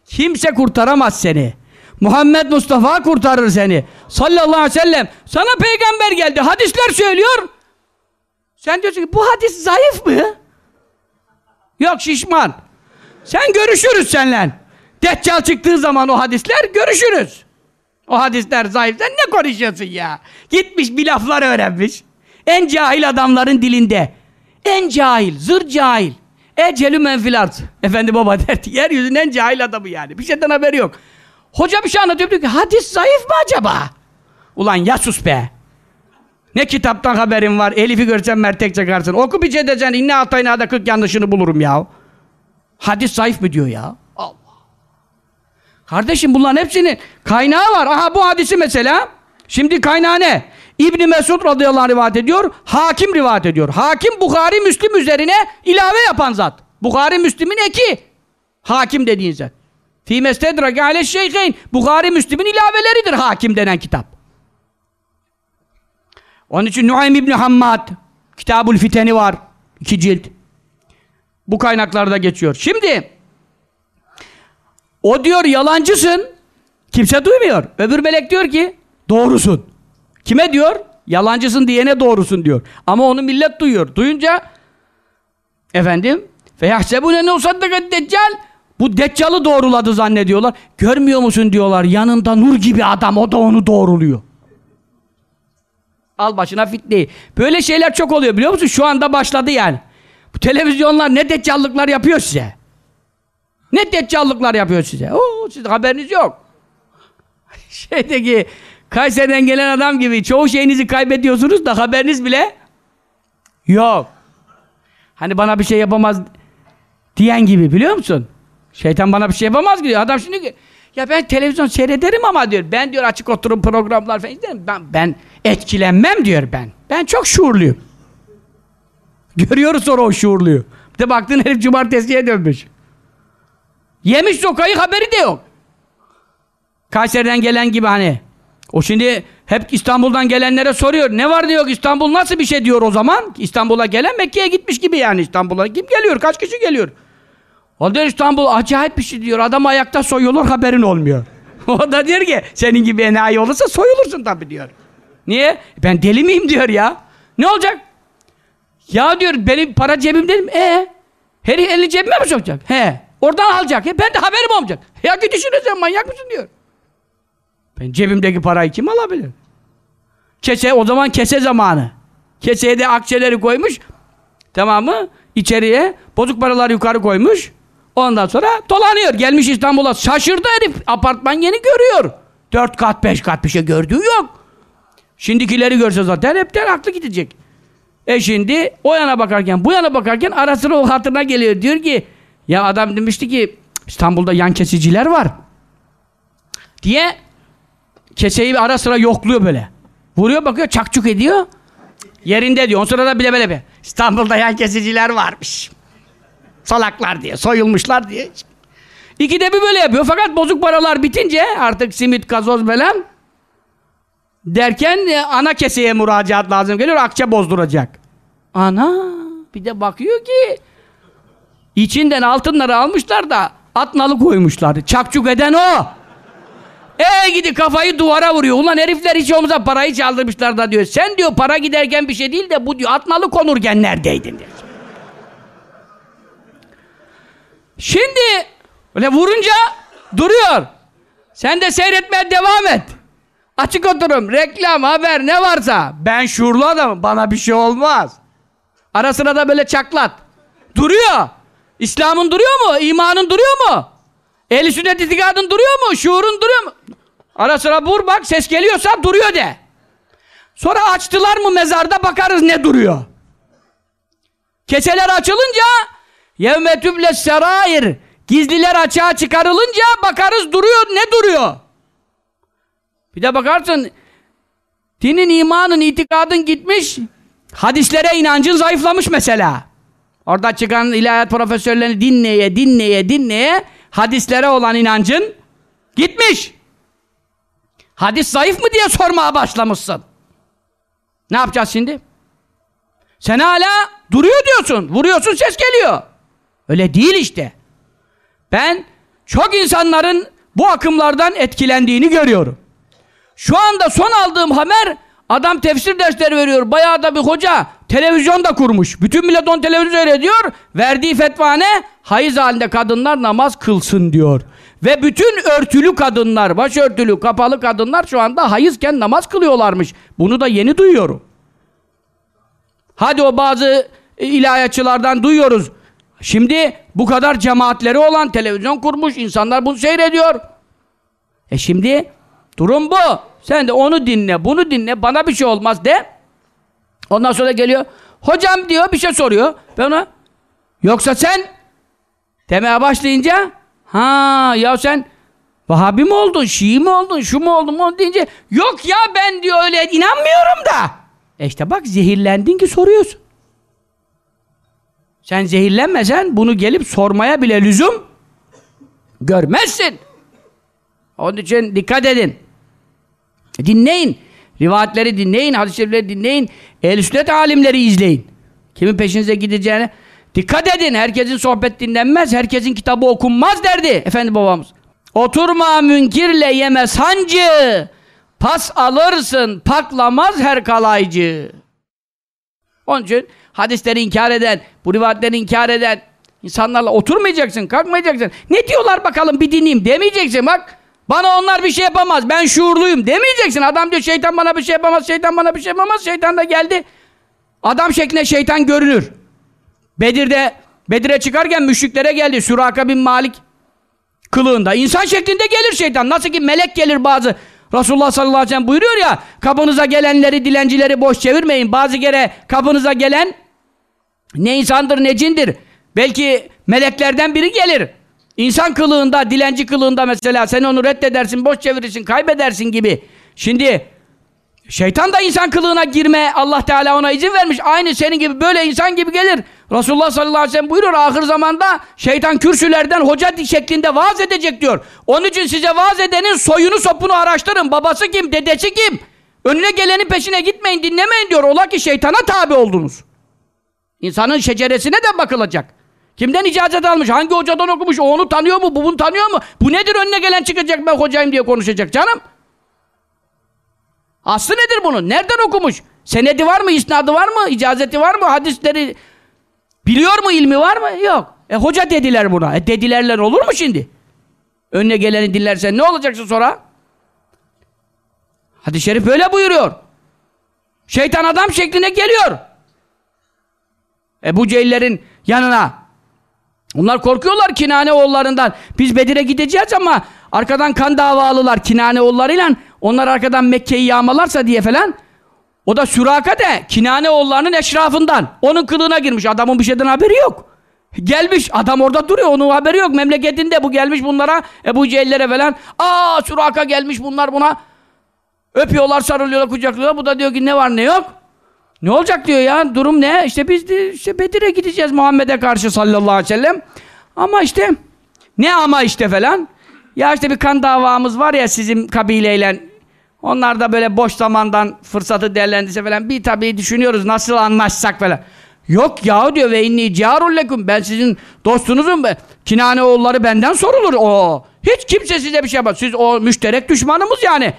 kimse kurtaramaz seni. Muhammed Mustafa kurtarır seni. Sallallahu aleyhi ve sellem. Sana peygamber geldi. Hadisler söylüyor. Sen diyorsun ki bu hadis zayıf mı? Yok şişman. Sen görüşürüz seninle. Deccal çıktığı zaman o hadisler görüşürüz. O hadisler zayıf. Sen ne konuşuyorsun ya? Gitmiş bir laflar öğrenmiş. En cahil adamların dilinde. En cahil, zır cahil. Ecelü menfil Efendi baba der ki yeryüzünün en cahil adamı yani. Bir şeyden haberi yok. Hoca bir şey anlatıyor diyor ki hadis zayıf mı acaba? Ulan ya sus be. Ne kitaptan haberin var? Elif'i görsen mertek çakarsın. Oku bir cedecen inne ataynada 40 yanlışını bulurum ya. Hadis zayıf mı diyor ya? Allah. Kardeşim bunların hepsinin kaynağı var. Aha bu hadisi mesela. Şimdi kaynağı ne? İbni Mesud radıyallahu anh rivayet ediyor. Hakim rivayet ediyor. Hakim Bukhari Müslim üzerine ilave yapan zat. Bukhari Müslim'in eki. Hakim dediğin zat. Fî mestedreke ale. Bukhari Müslim'in ilaveleridir hakim denen kitap. Onun için Nuaym İbni Hammad Kitabul Fiteni var. iki cilt. Bu kaynaklarda geçiyor. Şimdi o diyor yalancısın. Kimse duymuyor. Öbür melek diyor ki doğrusun. Kime diyor? Yalancısın diyene doğrusun diyor. Ama onu millet duyuyor. Duyunca efendim feyahsebune ne usaddakat deccal bu deccalı doğruladı zannediyorlar. Görmüyor musun diyorlar. Yanında nur gibi adam o da onu doğruluyor. Al başına fitneyi. Böyle şeyler çok oluyor biliyor musun? Şu anda başladı yani. Bu televizyonlar ne deccallıklar yapıyor size. Ne deccallıklar yapıyor size. Oo, siz haberiniz yok. Şeydeki Kayseri'den gelen adam gibi çoğu şeyinizi kaybediyorsunuz da haberiniz bile yok. Hani bana bir şey yapamaz diyen gibi biliyor musun? Şeytan bana bir şey yapamaz diyor. Adam şimdi ya ben televizyon seyrederim ama diyor. Ben diyor açık oturum programlar falan izlerim. Ben, ben etkilenmem diyor ben. Ben çok şuurluyum. Görüyoruz sonra o şuurluyu. Bir de baktın herif cumartesiye dönmüş. Yemiş sokayı haberi de yok. Kayseri'den gelen gibi hani. O şimdi hep İstanbul'dan gelenlere soruyor. Ne var diyor İstanbul nasıl bir şey diyor o zaman? İstanbul'a gelen Mekke'ye gitmiş gibi yani İstanbul'a. Kim geliyor? Kaç kişi geliyor? O diyor İstanbul acayip bir şey diyor. Adam ayakta soyulur haberin olmuyor. o da diyor ki senin gibi enayi olursa soyulursun tabii diyor. Niye? Ben deli miyim diyor ya. Ne olacak? Ya diyor benim para cebimde mi? E her elini cebime mi sokacak? He. Oradan alacak. He, ben de haberim olmayacak. Ya gidişine sen manyak mısın diyor. Ben cebimdeki parayı kim alabilir? Kese o zaman kese zamanı. Keseye de akçeleri koymuş. Tamam mı? İçeriye bozuk paralar yukarı koymuş. Ondan sonra dolanıyor. Gelmiş İstanbul'a. Şaşırdı herif. Apartman yeni görüyor. Dört kat, beş kat bir şey gördüğü yok. Şimdikileri görse zaten hepten aklı gidecek. E şimdi o yana bakarken, bu yana bakarken ara sıra o hatırına geliyor. Diyor ki, ya adam demişti ki İstanbul'da yan kesiciler var. Diye keseyi ara sıra yokluyor böyle. Vuruyor bakıyor çakçuk ediyor. Yerinde diyor. O sırada bile böyle bir. İstanbul'da yan kesiciler varmış. Salaklar diye. Soyulmuşlar diye. İkide bir böyle yapıyor. Fakat bozuk paralar bitince artık simit, gazoz falan derken e, ana keseye müracaat lazım geliyor. Akçe bozduracak. Ana bir de bakıyor ki içinden altınları almışlar da atnalı koymuşlar. Çakçuk eden o. E gidi kafayı duvara vuruyor. Ulan herifler hiç olmazsa parayı çaldırmışlar da diyor. Sen diyor para giderken bir şey değil de bu diyor atmalı konurken neredeydin diyor. Şimdi öyle vurunca duruyor. Sen de seyretmeye devam et. Açık oturum, reklam, haber ne varsa. Ben şuurlu adamım. Bana bir şey olmaz. Ara sıra da böyle çaklat. Duruyor. İslam'ın duruyor mu? İmanın duruyor mu? Ehl-i sünnet itikadın duruyor mu? Şuurun duruyor mu? Ara sıra vur bak ses geliyorsa duruyor de. Sonra açtılar mı mezarda bakarız ne duruyor. Keseler açılınca yevme tüble serair gizliler açığa çıkarılınca bakarız duruyor ne duruyor. Bir de bakarsın dinin, imanın, itikadın gitmiş hadislere inancın zayıflamış mesela. Orada çıkan ilahiyat profesörlerini dinleye dinleye dinleye hadislere olan inancın gitmiş. Hadis zayıf mı diye sormaya başlamışsın. Ne yapacağız şimdi? Sen hala duruyor diyorsun. Vuruyorsun ses geliyor. Öyle değil işte. Ben çok insanların bu akımlardan etkilendiğini görüyorum. Şu anda son aldığım haber adam tefsir dersleri veriyor. Bayağı da bir hoca televizyon da kurmuş. Bütün millet on televizyon seyrediyor. Verdiği fetva ne? Hayız halinde kadınlar namaz kılsın diyor. Ve bütün örtülü kadınlar, başörtülü, kapalı kadınlar şu anda hayızken namaz kılıyorlarmış. Bunu da yeni duyuyorum. Hadi o bazı ilahiyatçılardan duyuyoruz. Şimdi bu kadar cemaatleri olan televizyon kurmuş, insanlar bunu seyrediyor. E şimdi durum bu. Sen de onu dinle, bunu dinle, bana bir şey olmaz de. Ondan sonra geliyor, hocam diyor bir şey soruyor. Ben ona, yoksa sen demeye başlayınca, ha ya sen Vahabi mi oldun, Şii mi oldun, şu mu oldun mu deyince, yok ya ben diyor öyle inanmıyorum da. E işte bak zehirlendin ki soruyorsun. Sen zehirlenmesen bunu gelip sormaya bile lüzum görmezsin. Onun için dikkat edin. Dinleyin. Rivayetleri dinleyin, hadis-i şerifleri dinleyin. Ehl-i sünnet alimleri izleyin. Kimin peşinize gideceğine dikkat edin. Herkesin sohbet dinlenmez, herkesin kitabı okunmaz derdi efendi babamız. Oturma münkirle yeme sancı. Pas alırsın, paklamaz her kalaycı. Onun için hadisleri inkar eden, bu rivayetleri inkar eden insanlarla oturmayacaksın, kalkmayacaksın. Ne diyorlar bakalım bir dinleyeyim demeyeceksin bak. Bana onlar bir şey yapamaz, ben şuurluyum demeyeceksin. Adam diyor şeytan bana bir şey yapamaz, şeytan bana bir şey yapamaz. Şeytan da geldi. Adam şekline şeytan görünür. Bedir'de, Bedir'e çıkarken müşriklere geldi. Süraka bin Malik kılığında. İnsan şeklinde gelir şeytan. Nasıl ki melek gelir bazı. Resulullah sallallahu aleyhi ve sellem buyuruyor ya kapınıza gelenleri, dilencileri boş çevirmeyin. Bazı kere kapınıza gelen ne insandır ne cindir. Belki meleklerden biri gelir. İnsan kılığında, dilenci kılığında mesela sen onu reddedersin, boş çevirirsin, kaybedersin gibi. Şimdi şeytan da insan kılığına girme Allah Teala ona izin vermiş. Aynı senin gibi böyle insan gibi gelir. Resulullah sallallahu aleyhi ve sellem buyuruyor ahir zamanda şeytan kürsülerden hoca şeklinde vaaz edecek diyor. Onun için size vaaz edenin soyunu sopunu araştırın. Babası kim, dedesi kim? Önüne gelenin peşine gitmeyin, dinlemeyin diyor. Ola ki şeytana tabi oldunuz. İnsanın şeceresine de bakılacak. Kimden icazet almış? Hangi hocadan okumuş? O onu tanıyor mu? Bu bunu tanıyor mu? Bu nedir önüne gelen çıkacak ben hocayım diye konuşacak canım. Aslı nedir bunun? Nereden okumuş? Senedi var mı? İsnadı var mı? İcazeti var mı? Hadisleri biliyor mu? ilmi var mı? Yok. E hoca dediler buna. E dedilerle olur mu şimdi? Önüne geleni dinlersen ne olacaksın sonra? Hadis-i şerif böyle buyuruyor. Şeytan adam şekline geliyor. Ebu Cehiller'in yanına. Onlar korkuyorlar Kinane oğullarından. Biz Bedir'e gideceğiz ama arkadan kan davalılar Kinane oğullarıyla onlar arkadan Mekke'yi yağmalarsa diye falan. O da Süraka de Kinane oğullarının eşrafından. Onun kılığına girmiş. Adamın bir şeyden haberi yok. Gelmiş. Adam orada duruyor. Onun haberi yok. Memleketinde bu gelmiş bunlara. Ebu Cehillere falan. Aa Süraka gelmiş bunlar buna. Öpüyorlar, sarılıyorlar, kucaklıyorlar. Bu da diyor ki ne var ne yok. Ne olacak diyor ya durum ne? İşte biz de işte Bedir'e gideceğiz Muhammed'e karşı sallallahu aleyhi ve sellem. Ama işte ne ama işte falan. Ya işte bir kan davamız var ya sizin kabileyle. Onlar da böyle boş zamandan fırsatı değerlendirse falan bir tabii düşünüyoruz nasıl anlaşsak falan. Yok ya diyor ve inni ciarul lekum ben sizin dostunuzum. Kinane oğulları benden sorulur. O hiç kimse size bir şey yapmaz. Siz o müşterek düşmanımız yani.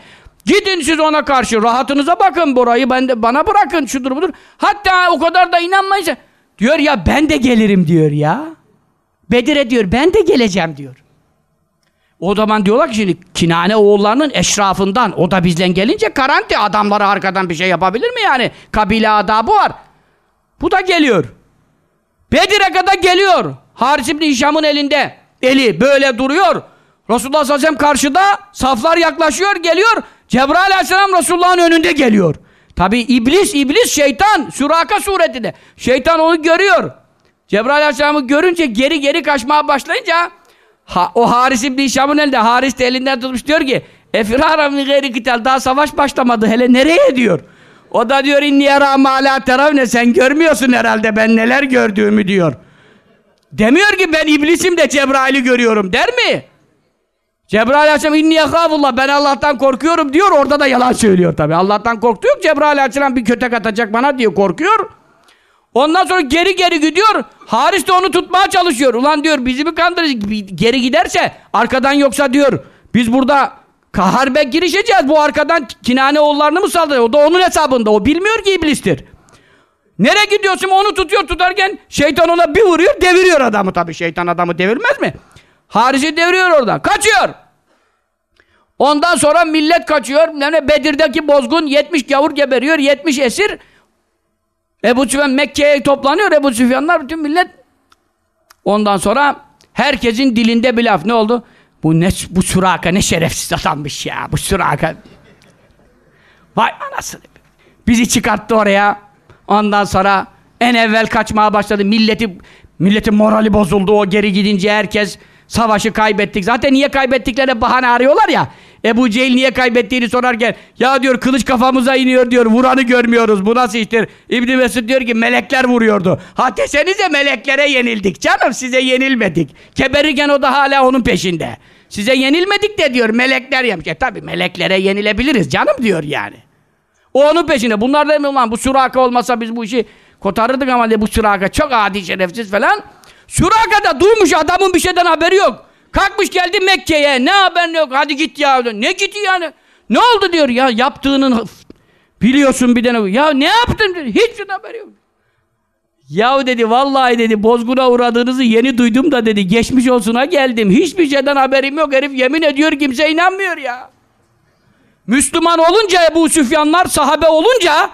Gidin siz ona karşı rahatınıza bakın burayı ben de bana bırakın şudur budur. Hatta o kadar da inanmayınca diyor ya ben de gelirim diyor ya. Bedir'e diyor ben de geleceğim diyor. O zaman diyorlar ki şimdi Kinane oğullarının eşrafından o da bizden gelince karanti adamlara arkadan bir şey yapabilir mi yani? Kabile adabı var. Bu da geliyor. Bedir'e kadar geliyor. Haris İbni Hişam'ın elinde. Eli böyle duruyor. Resulullah sallallahu karşıda saflar yaklaşıyor geliyor. Cebrail aleyhisselam Resulullah'ın önünde geliyor. Tabi iblis, iblis şeytan Süraka suretinde. Şeytan onu görüyor. Cebrail aleyhisselamı görünce geri geri kaçmaya başlayınca ha, o Haris İbni Hişam'ın elinde Haris de elinden tutmuş diyor ki Efirara min gayri kital daha savaş başlamadı hele nereye diyor. O da diyor inni yara mala teravne sen görmüyorsun herhalde ben neler gördüğümü diyor. Demiyor ki ben iblisim de Cebrail'i görüyorum der mi? Cebrail aleyhisselam inni yakavullah ben Allah'tan korkuyorum diyor orada da yalan söylüyor tabi. Allah'tan korktu yok Cebrail aleyhisselam bir kötek atacak bana diye korkuyor. Ondan sonra geri geri gidiyor. Haris de onu tutmaya çalışıyor. Ulan diyor bizi mi kandıracak? Geri giderse arkadan yoksa diyor biz burada harbe girişeceğiz. Bu arkadan kinane oğullarını mı saldırıyor? O da onun hesabında. O bilmiyor ki iblistir. Nereye gidiyorsun? Onu tutuyor tutarken şeytan ona bir vuruyor deviriyor adamı tabi. Şeytan adamı devirmez mi? Haris'i deviriyor oradan. Kaçıyor. Ondan sonra millet kaçıyor. Yani Bedir'deki bozgun 70 gavur geberiyor. 70 esir. Ebu Süfyan Mekke'ye toplanıyor. Ebu Süfyanlar bütün millet. Ondan sonra herkesin dilinde bir laf. Ne oldu? Bu ne bu Suraka ne şerefsiz adammış ya. Bu Suraka. Vay anasını. Bizi çıkarttı oraya. Ondan sonra en evvel kaçmaya başladı. Milleti milletin morali bozuldu. O geri gidince herkes Savaşı kaybettik. Zaten niye kaybettiklerine bahane arıyorlar ya. Ebu Cehil niye kaybettiğini sorarken ya diyor kılıç kafamıza iniyor diyor. Vuranı görmüyoruz. Bu nasıl iştir? İbni Mesud diyor ki melekler vuruyordu. Ha desenize meleklere yenildik. Canım size yenilmedik. Keberirken o da hala onun peşinde. Size yenilmedik de diyor melekler yemiş. E tabi meleklere yenilebiliriz canım diyor yani. O onun peşinde. Bunlar da ulan bu süraka olmasa biz bu işi kotarırdık ama de bu süraka çok adi şerefsiz falan. Süraka'da duymuş adamın bir şeyden haberi yok. Kalkmış geldi Mekke'ye. Ne haber yok. Hadi git ya. Ne gitti yani? Ne oldu diyor ya yaptığının biliyorsun bir tane. Ya ne yaptın? Hiçbir haberi yok. Yahu dedi vallahi dedi bozguna uğradığınızı yeni duydum da dedi geçmiş olsuna geldim. Hiçbir şeyden haberim yok. Herif yemin ediyor kimse inanmıyor ya. Müslüman olunca Ebu Süfyanlar sahabe olunca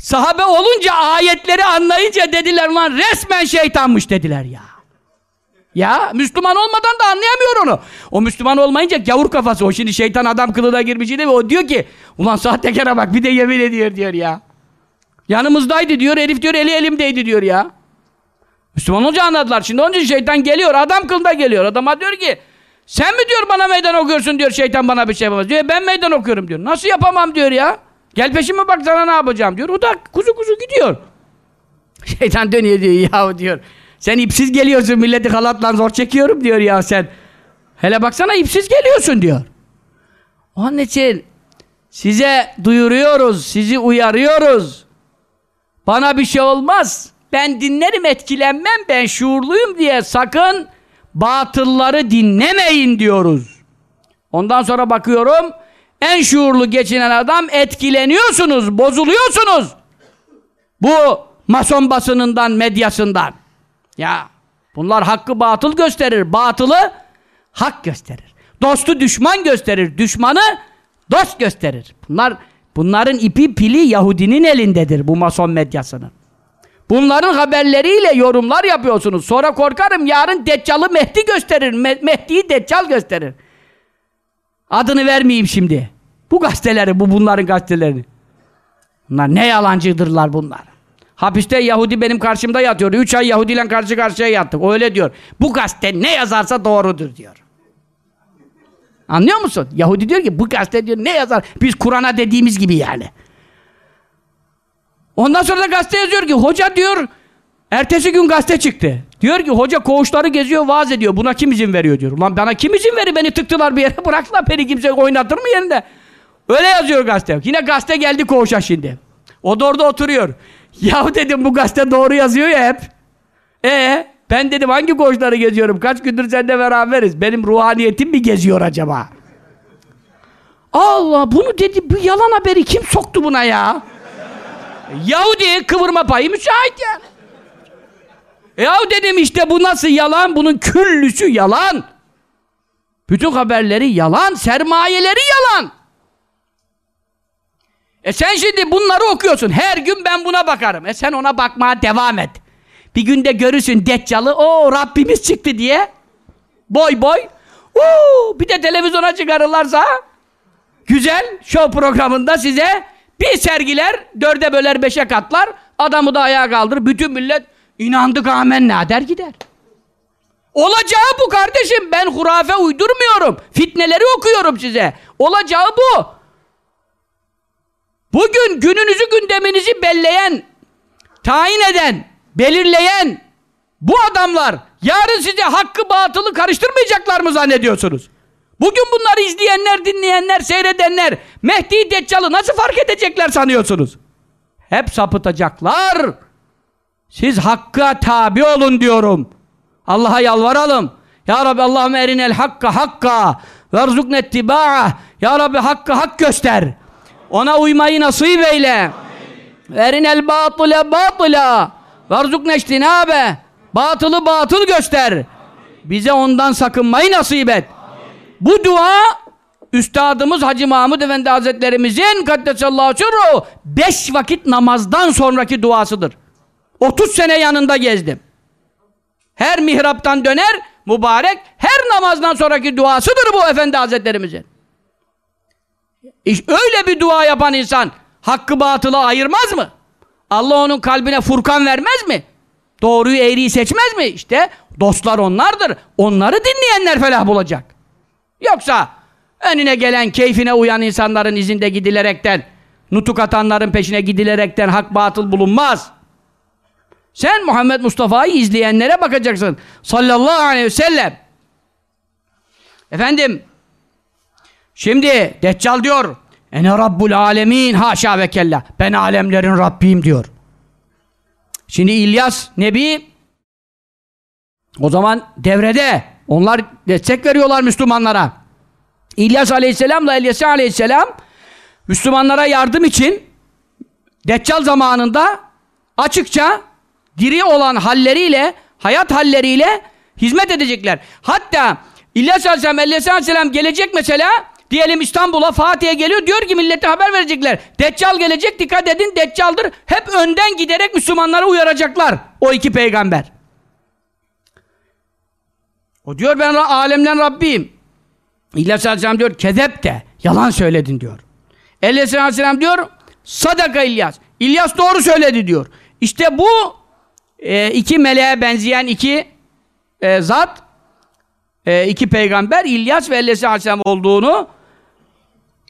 Sahabe olunca ayetleri anlayınca dediler lan resmen şeytanmış dediler ya. Ya Müslüman olmadan da anlayamıyor onu. O Müslüman olmayınca gavur kafası. O şimdi şeytan adam kılığına girmiş değil? O diyor ki ulan sahtekara bak bir de yemin ediyor diyor ya. Yanımızdaydı diyor. Herif diyor eli elimdeydi diyor ya. Müslüman olunca anladılar. Şimdi onun için şeytan geliyor. Adam kılında geliyor. Adama diyor ki sen mi diyor bana meydan okuyorsun diyor. Şeytan bana bir şey yapamaz. Diyor ben meydan okuyorum diyor. Nasıl yapamam diyor ya. Gel peşime bak sana ne yapacağım diyor. O da kuzu kuzu gidiyor. Şeytan dönüyor diyor yahu diyor. Sen ipsiz geliyorsun milleti halatla zor çekiyorum diyor ya sen. Hele baksana ipsiz geliyorsun diyor. Onun için size duyuruyoruz, sizi uyarıyoruz. Bana bir şey olmaz. Ben dinlerim etkilenmem ben şuurluyum diye sakın batılları dinlemeyin diyoruz. Ondan sonra bakıyorum en şuurlu geçinen adam etkileniyorsunuz, bozuluyorsunuz. Bu mason basınından, medyasından. Ya bunlar hakkı batıl gösterir, batılı hak gösterir. Dostu düşman gösterir, düşmanı dost gösterir. Bunlar bunların ipi pili Yahudinin elindedir bu mason medyasının. Bunların haberleriyle yorumlar yapıyorsunuz. Sonra korkarım yarın Deccal'ı Mehdi gösterir. Me Mehdi'yi Deccal gösterir. Adını vermeyeyim şimdi. Bu gazeteleri, bu bunların gazetelerini. Bunlar ne yalancıdırlar bunlar. Hapiste Yahudi benim karşımda yatıyor. Üç ay Yahudi ile karşı karşıya yattık. Öyle diyor. Bu gazete ne yazarsa doğrudur diyor. Anlıyor musun? Yahudi diyor ki bu gazete diyor ne yazar? Biz Kur'an'a dediğimiz gibi yani. Ondan sonra da gazete yazıyor ki hoca diyor ertesi gün gazete çıktı. Diyor ki hoca koğuşları geziyor vaaz ediyor. Buna kim izin veriyor diyor. Ulan bana kim izin verir? Beni tıktılar bir yere bıraktılar. Beni kimse oynatır mı yerinde? Öyle yazıyor gazete. Yine gazete geldi koğuşa şimdi. O da orada oturuyor. Ya dedim bu gazete doğru yazıyor ya hep. E ben dedim hangi koğuşları geziyorum? Kaç gündür seninle beraberiz. Benim ruhaniyetim mi geziyor acaba? Allah bunu dedi bu yalan haberi kim soktu buna ya? Yahudi kıvırma payı müsait yani. Yahu dedim işte bu nasıl yalan? Bunun küllüsü yalan. Bütün haberleri yalan, sermayeleri yalan. E sen şimdi bunları okuyorsun. Her gün ben buna bakarım. E sen ona bakmaya devam et. Bir günde görürsün Deccal'ı. O Rabbimiz çıktı diye. Boy boy. Uuu, bir de televizyona çıkarırlarsa güzel show programında size bir sergiler dörde böler beşe katlar adamı da ayağa kaldırır. Bütün millet inandık amenna der gider. Olacağı bu kardeşim. Ben hurafe uydurmuyorum. Fitneleri okuyorum size. Olacağı bu. Bugün gününüzü gündeminizi belleyen, tayin eden, belirleyen bu adamlar yarın size hakkı batılı karıştırmayacaklar mı zannediyorsunuz? Bugün bunları izleyenler, dinleyenler, seyredenler Mehdi Deccal'ı nasıl fark edecekler sanıyorsunuz? Hep sapıtacaklar. Siz hakka tabi olun diyorum. Allah'a yalvaralım. Ya Rabbi Allahümme erinel hakka hakka verzukne ittiba'ah. Ya Rabbi hakkı hak göster. Ona uymayı nasip eyle. Erinel batıle batıla verzukne iştinabe. Batılı batıl göster. Bize ondan sakınmayı nasip et. Bu dua Üstadımız Hacı Mahmud Efendi Hazretlerimizin Kaddesallahu sürru beş vakit namazdan sonraki duasıdır. 30 sene yanında gezdim. Her mihraptan döner, mübarek, her namazdan sonraki duasıdır bu Efendi Hazretlerimizin. Öyle bir dua yapan insan hakkı batılı ayırmaz mı? Allah onun kalbine furkan vermez mi? Doğruyu eğriyi seçmez mi? İşte dostlar onlardır. Onları dinleyenler felah bulacak. Yoksa önüne gelen, keyfine uyan insanların izinde gidilerekten, nutuk atanların peşine gidilerekten hak batıl bulunmaz. Sen Muhammed Mustafa'yı izleyenlere bakacaksın. Sallallahu aleyhi ve sellem. Efendim, şimdi Deccal diyor, Ene Rabbul Alemin haşa ve kella. Ben alemlerin Rabbiyim diyor. Şimdi İlyas Nebi o zaman devrede. Onlar destek veriyorlar Müslümanlara. İlyas Aleyhisselam'la İlyas Aleyhisselam Müslümanlara yardım için Deccal zamanında açıkça diri olan halleriyle, hayat halleriyle hizmet edecekler. Hatta İlyas Aleyhisselam, İlyas Aleyhisselam gelecek mesela diyelim İstanbul'a, Fatih'e geliyor diyor ki millete haber verecekler. Deccal gelecek dikkat edin Deccal'dır. Hep önden giderek Müslümanları uyaracaklar o iki peygamber. O diyor ben alemden Rabbiyim. İlyas Aleyhisselam diyor kezep de yalan söyledin diyor. İlyas Aleyhisselam diyor sadaka İlyas. İlyas doğru söyledi diyor. İşte bu e, iki meleğe benzeyen iki e, zat e, iki peygamber İlyas ve İlyas Aleyhisselam olduğunu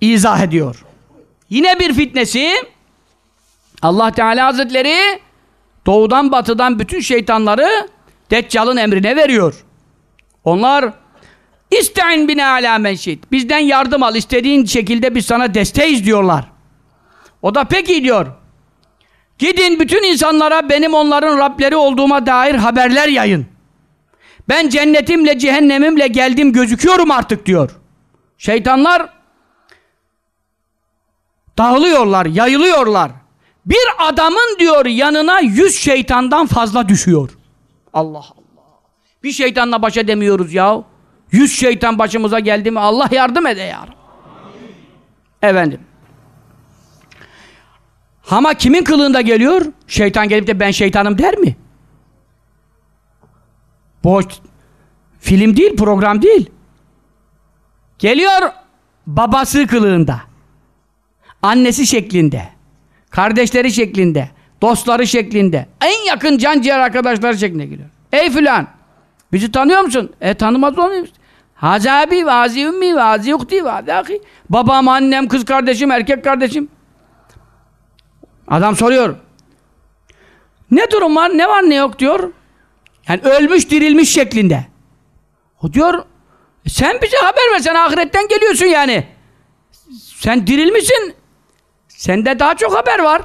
izah ediyor. Yine bir fitnesi Allah Teala Hazretleri doğudan batıdan bütün şeytanları Deccal'ın emrine veriyor. Onlar İstein bine ala menşit. Bizden yardım al. istediğin şekilde biz sana desteğiz diyorlar. O da peki diyor. Gidin bütün insanlara benim onların Rableri olduğuma dair haberler yayın. Ben cennetimle cehennemimle geldim gözüküyorum artık diyor. Şeytanlar dağılıyorlar, yayılıyorlar. Bir adamın diyor yanına yüz şeytandan fazla düşüyor. Allah Allah. Bir şeytanla baş edemiyoruz ya. Yüz şeytan başımıza geldi mi Allah yardım ede ya. Efendim. Ama kimin kılığında geliyor? Şeytan gelip de ben şeytanım der mi? Boş film değil, program değil. Geliyor babası kılığında. Annesi şeklinde. Kardeşleri şeklinde. Dostları şeklinde. En yakın can ciğer arkadaşları şeklinde geliyor. Ey filan! Bizi tanıyor musun? E tanımaz olmuyor? Hazi abi, vazi ümmi, vazi ukti, vazi ahi. Babam, annem, kız kardeşim, erkek kardeşim. Adam soruyor. Ne durum var, ne var ne yok diyor. Yani ölmüş dirilmiş şeklinde. O diyor, sen bize haber ver, sen ahiretten geliyorsun yani. Sen dirilmişsin, sende daha çok haber var.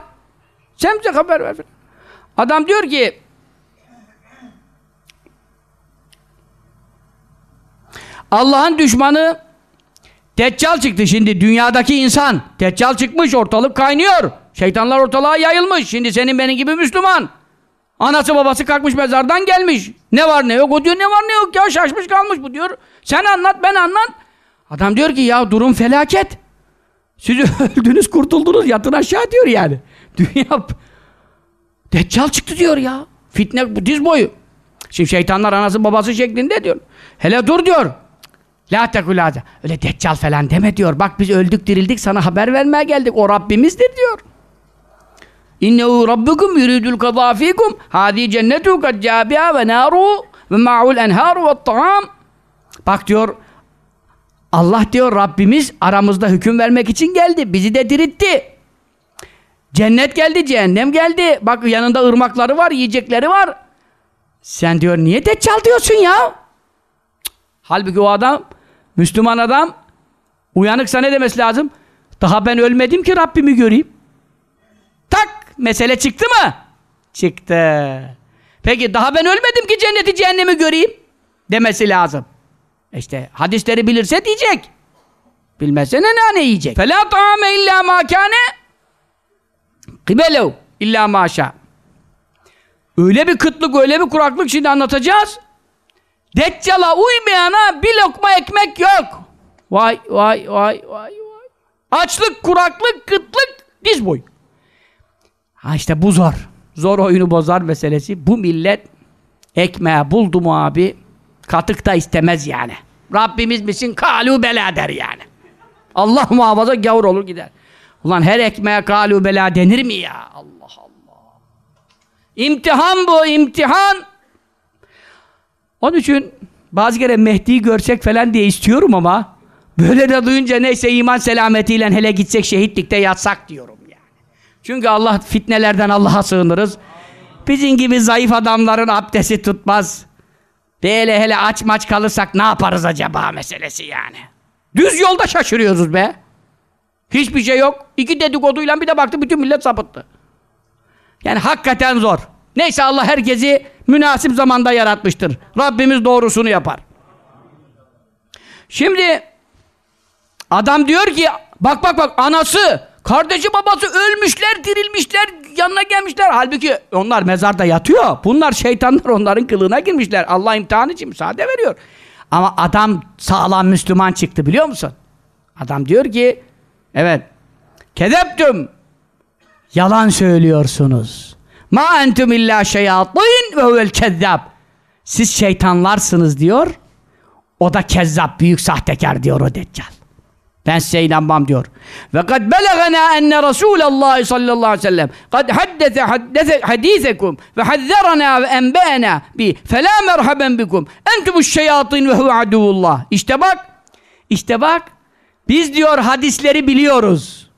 Sen bize haber ver. Adam diyor ki, Allah'ın düşmanı Deccal çıktı şimdi dünyadaki insan. Deccal çıkmış ortalık kaynıyor. Şeytanlar ortalığa yayılmış. Şimdi senin benim gibi Müslüman. Anası babası kalkmış mezardan gelmiş. Ne var ne yok o diyor ne var ne yok ya şaşmış kalmış bu diyor. Sen anlat ben anlat. Adam diyor ki ya durum felaket. Siz öldünüz kurtuldunuz yatın aşağı diyor yani. Dünya Deccal çıktı diyor ya. Fitne bu diz boyu. Şimdi şeytanlar anası babası şeklinde diyor. Hele dur diyor. La tekulâze. Öyle deccal falan deme diyor. Bak biz öldük dirildik sana haber vermeye geldik. O Rabbimizdir diyor. İnnehu rabbukum yuridul kadâ fîkum. Hâdî cennetu kad ve nâru ve ma'ul enhâru ve ta'am. Bak diyor Allah diyor Rabbimiz aramızda hüküm vermek için geldi. Bizi de diritti. Cennet geldi, cehennem geldi. Bak yanında ırmakları var, yiyecekleri var. Sen diyor niye deccal diyorsun ya? Halbuki o adam, Müslüman adam uyanıksa ne demesi lazım? Daha ben ölmedim ki Rabbimi göreyim. Tak! Mesele çıktı mı? Çıktı. Peki daha ben ölmedim ki cenneti cehennemi göreyim demesi lazım. İşte hadisleri bilirse diyecek. Bilmezse ne ne yiyecek. فَلَا طَعَامَ illa مَا كَانَ قِبَلَوْ illa maşa. Öyle bir kıtlık, öyle bir kuraklık şimdi anlatacağız. Deccala uymayana bir lokma ekmek yok. Vay vay vay vay vay. Açlık, kuraklık, kıtlık, diz boy. Ha işte bu zor. Zor oyunu bozar meselesi. Bu millet ekmeği buldu mu abi katık da istemez yani. Rabbimiz misin kalu bela der yani. Allah muhafaza gavur olur gider. Ulan her ekmeğe kalu bela denir mi ya? Allah Allah. İmtihan bu imtihan. Onun için bazı kere Mehdi'yi görsek falan diye istiyorum ama böyle de duyunca neyse iman selametiyle hele gitsek şehitlikte yatsak diyorum yani. Çünkü Allah fitnelerden Allah'a sığınırız. Bizim gibi zayıf adamların abdesti tutmaz. Böyle hele aç maç kalırsak ne yaparız acaba meselesi yani. Düz yolda şaşırıyoruz be. Hiçbir şey yok. İki dedikoduyla bir de baktı bütün millet sapıttı. Yani hakikaten zor. Neyse Allah herkesi münasip zamanda yaratmıştır. Rabbimiz doğrusunu yapar. Şimdi adam diyor ki bak bak bak anası, kardeşi babası ölmüşler, dirilmişler, yanına gelmişler. Halbuki onlar mezarda yatıyor. Bunlar şeytanlar onların kılığına girmişler. Allah imtihan için müsaade veriyor. Ama adam sağlam Müslüman çıktı biliyor musun? Adam diyor ki evet kedeptüm yalan söylüyorsunuz. Ma entum illa şeyatin ve huvel kezzab. Siz şeytanlarsınız diyor. O da kezzap, büyük sahtekar diyor o deccal. Ben size inanmam diyor. Ve kad belagana enne Resulallah sallallahu aleyhi ve sellem kad haddese haddese hadisekum ve hazzarana ve enbeana bi fela merhaben bikum entumuş şeyatin ve huve aduvullah. İşte bak, işte bak. Biz diyor hadisleri biliyoruz.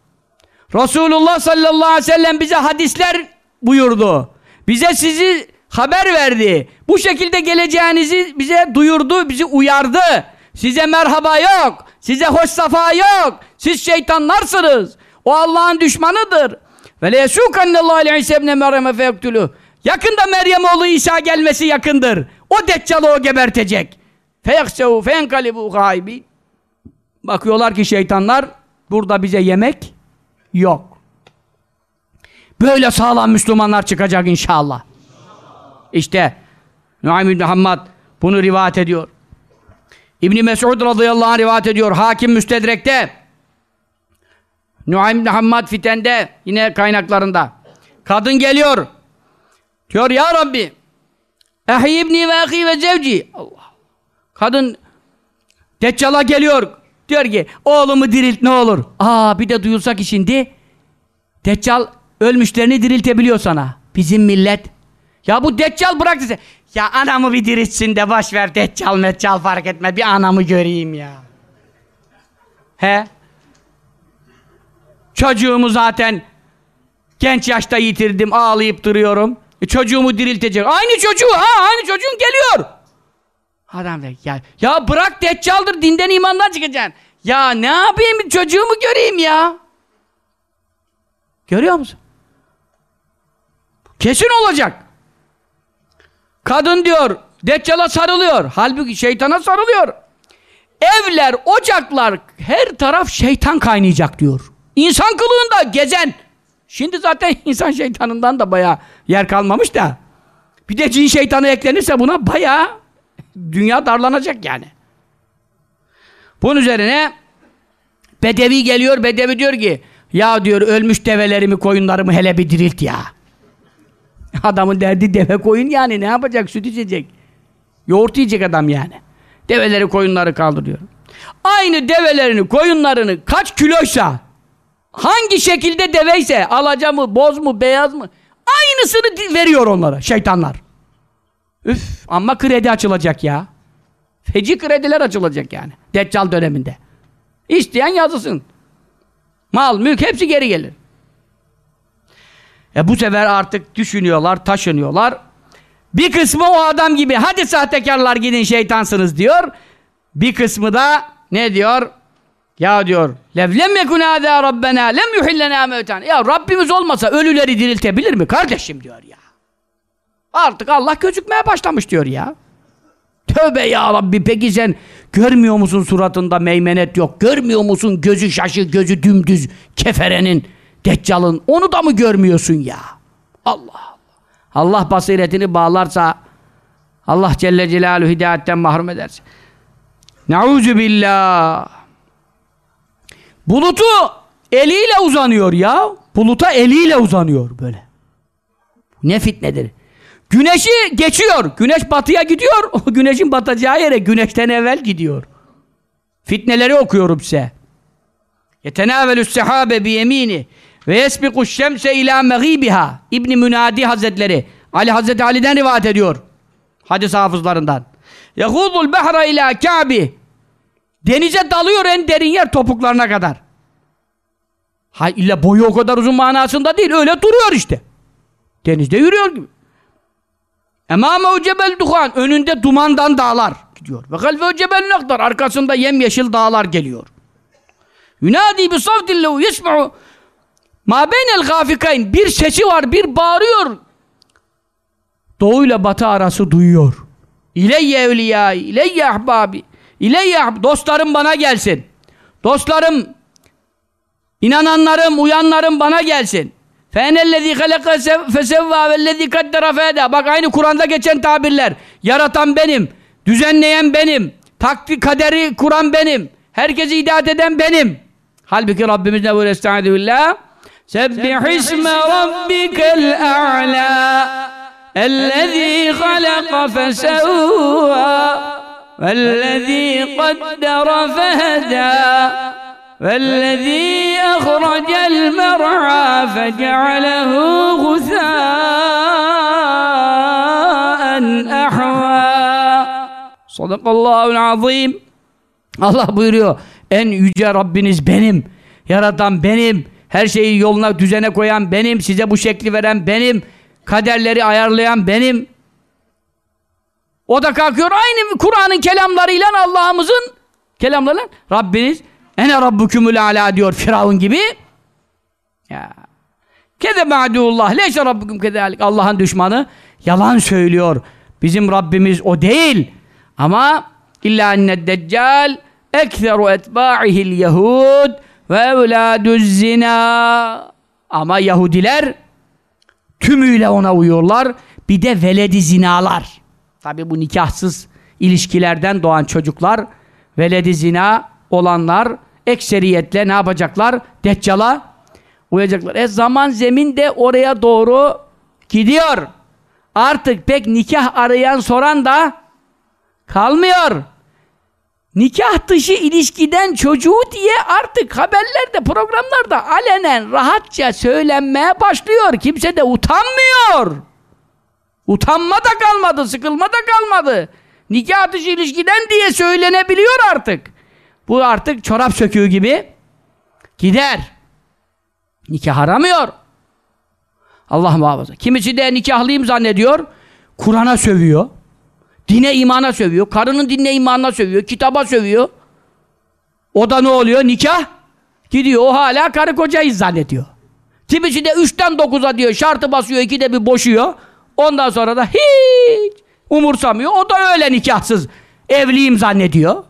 Resulullah sallallahu aleyhi ve sellem bize hadisler buyurdu. Bize sizi haber verdi. Bu şekilde geleceğinizi bize duyurdu, bizi uyardı. Size merhaba yok. Size hoş safa yok. Siz şeytanlarsınız. O Allah'ın düşmanıdır. Ve le yesûkannallâhu aleyhi sebne Meryem'e feyektülü. Yakında Meryem oğlu İsa gelmesi yakındır. O deccalı o gebertecek. Feyeksevu feenkalibu gâibîn. Bakıyorlar ki şeytanlar burada bize yemek yok. Böyle sağlam Müslümanlar çıkacak inşallah. İşte Nuaym bin Hammad bunu rivayet ediyor. İbni Mesud radıyallahu anh rivayet ediyor. Hakim Müstedrek'te Nuaym bin Hammad Fiten'de yine kaynaklarında. Kadın geliyor. Diyor ya Rabbi Ehi ibni ve ahi ve zevci Allah. Kadın Deccal'a geliyor. Diyor ki oğlumu dirilt ne olur. Aa bir de duyulsa ki şimdi Deccal ölmüşlerini diriltebiliyor sana. Bizim millet. Ya bu Deccal bırak dese. Ya anamı bir diriltsin de boş ver Deccal Meccal fark etme. Bir anamı göreyim ya. He? Çocuğumu zaten genç yaşta yitirdim ağlayıp duruyorum. E, çocuğumu diriltecek. Aynı çocuğu ha aynı çocuğun geliyor. Adam der ya, ya bırak deccaldır dinden imandan çıkacaksın. Ya ne yapayım çocuğumu göreyim ya. Görüyor musun? Kesin olacak. Kadın diyor deccala sarılıyor. Halbuki şeytana sarılıyor. Evler, ocaklar her taraf şeytan kaynayacak diyor. İnsan kılığında gezen. Şimdi zaten insan şeytanından da bayağı yer kalmamış da. Bir de cin şeytanı eklenirse buna bayağı dünya darlanacak yani. Bunun üzerine Bedevi geliyor, Bedevi diyor ki ya diyor ölmüş develerimi, koyunlarımı hele bir dirilt ya. Adamın derdi deve koyun yani ne yapacak? Süt içecek. Yoğurt yiyecek adam yani. Develeri, koyunları kaldırıyor. Aynı develerini, koyunlarını kaç kiloysa hangi şekilde deveyse alaca mı, boz mu, beyaz mı aynısını veriyor onlara şeytanlar. Üf ama kredi açılacak ya. Feci krediler açılacak yani. Deccal döneminde. İsteyen yazısın. Mal, mülk hepsi geri gelir. E bu sefer artık düşünüyorlar, taşınıyorlar. Bir kısmı o adam gibi hadi sahtekarlar gidin şeytansınız diyor. Bir kısmı da ne diyor? Ya diyor levlem yekun hâzâ rabbena lem yuhillenâ mevtan. Ya Rabbimiz olmasa ölüleri diriltebilir mi kardeşim diyor ya. Artık Allah gözükmeye başlamış diyor ya. Tövbe ya Rabbi peki sen görmüyor musun suratında meymenet yok? Görmüyor musun gözü şaşı gözü dümdüz keferenin Deccal'ın onu da mı görmüyorsun ya? Allah Allah. Basiretini bağlarsa Allah Celle Celaluhu hidayetten mahrum ederse. Nauzu billah. Bulutu eliyle uzanıyor ya. Buluta eliyle uzanıyor böyle. Ne fitnedir. Güneşi geçiyor. Güneş batıya gidiyor. O güneşin batacağı yere güneşten evvel gidiyor. Fitneleri okuyorum size. Yetenavelü sehabe bi yemini ve yesbiku şemse ila megibiha. İbni Münadi Hazretleri Ali Hazreti Ali'den rivayet ediyor. Hadis hafızlarından. Yehudul behra ila Ka'bi. Denize dalıyor en derin yer topuklarına kadar. Ha illa boyu o kadar uzun manasında değil. Öyle duruyor işte. Denizde yürüyor gibi. Emame cebel duhan. Önünde dumandan dağlar gidiyor. Ve halfe cebel naktar. Arkasında yemyeşil dağlar geliyor. Yunadi bi savdillehu yesma'u Ma beynel gafikayn bir sesi var bir bağırıyor. Doğu ile batı arası duyuyor. İleyye evliya, ileyye ahbabi, ileyye ahb dostlarım bana gelsin. Dostlarım, inananlarım, uyanlarım bana gelsin. Fenellezî halaka fesevvâ vellezî kaddera feda. Bak aynı Kur'an'da geçen tabirler. Yaratan benim, düzenleyen benim, takdir kaderi kuran benim, herkesi idat eden benim. Halbuki Rabbimizle böyle estağfirullah سبح اسم ربك الأعلى الذي خلق فسوى والذي قدر فهدى والذي أخرج المرعى فجعله غثاء أحوى. صدق الله العظيم. الله buyuruyor en yüce بنم benim yaratan بنم Her şeyi yoluna düzene koyan benim. Size bu şekli veren benim. Kaderleri ayarlayan benim. O da kalkıyor aynı Kur'an'ın kelamlarıyla Allah'ımızın kelamlarıyla Rabbiniz ene rabbukumul ala diyor Firavun gibi. Ya. Kede ma'dullah leyse rabbukum kedalik. Allah'ın düşmanı yalan söylüyor. Bizim Rabbimiz o değil. Ama illa enne deccal ekseru etba'ihil yehud ve evladuz zina. Ama Yahudiler tümüyle ona uyuyorlar. Bir de veledi zinalar. Tabi bu nikahsız ilişkilerden doğan çocuklar veledi zina olanlar ekseriyetle ne yapacaklar? Deccala uyacaklar. E zaman zemin de oraya doğru gidiyor. Artık pek nikah arayan soran da kalmıyor. Nikah dışı ilişkiden çocuğu diye artık haberlerde, programlarda alenen rahatça söylenmeye başlıyor. Kimse de utanmıyor. Utanma da kalmadı, sıkılma da kalmadı. Nikah dışı ilişkiden diye söylenebiliyor artık. Bu artık çorap söküğü gibi gider. Nikah aramıyor. Allah muhafaza. Kimisi de nikahlıyım zannediyor. Kur'an'a sövüyor. Dine imana sövüyor. Karının dinle imanına sövüyor. Kitaba sövüyor. O da ne oluyor? Nikah gidiyor. O hala karı kocayız zannediyor. Kimisi de üçten dokuza diyor. Şartı basıyor. ikide bir boşuyor. Ondan sonra da hiç umursamıyor. O da öyle nikahsız. Evliyim zannediyor.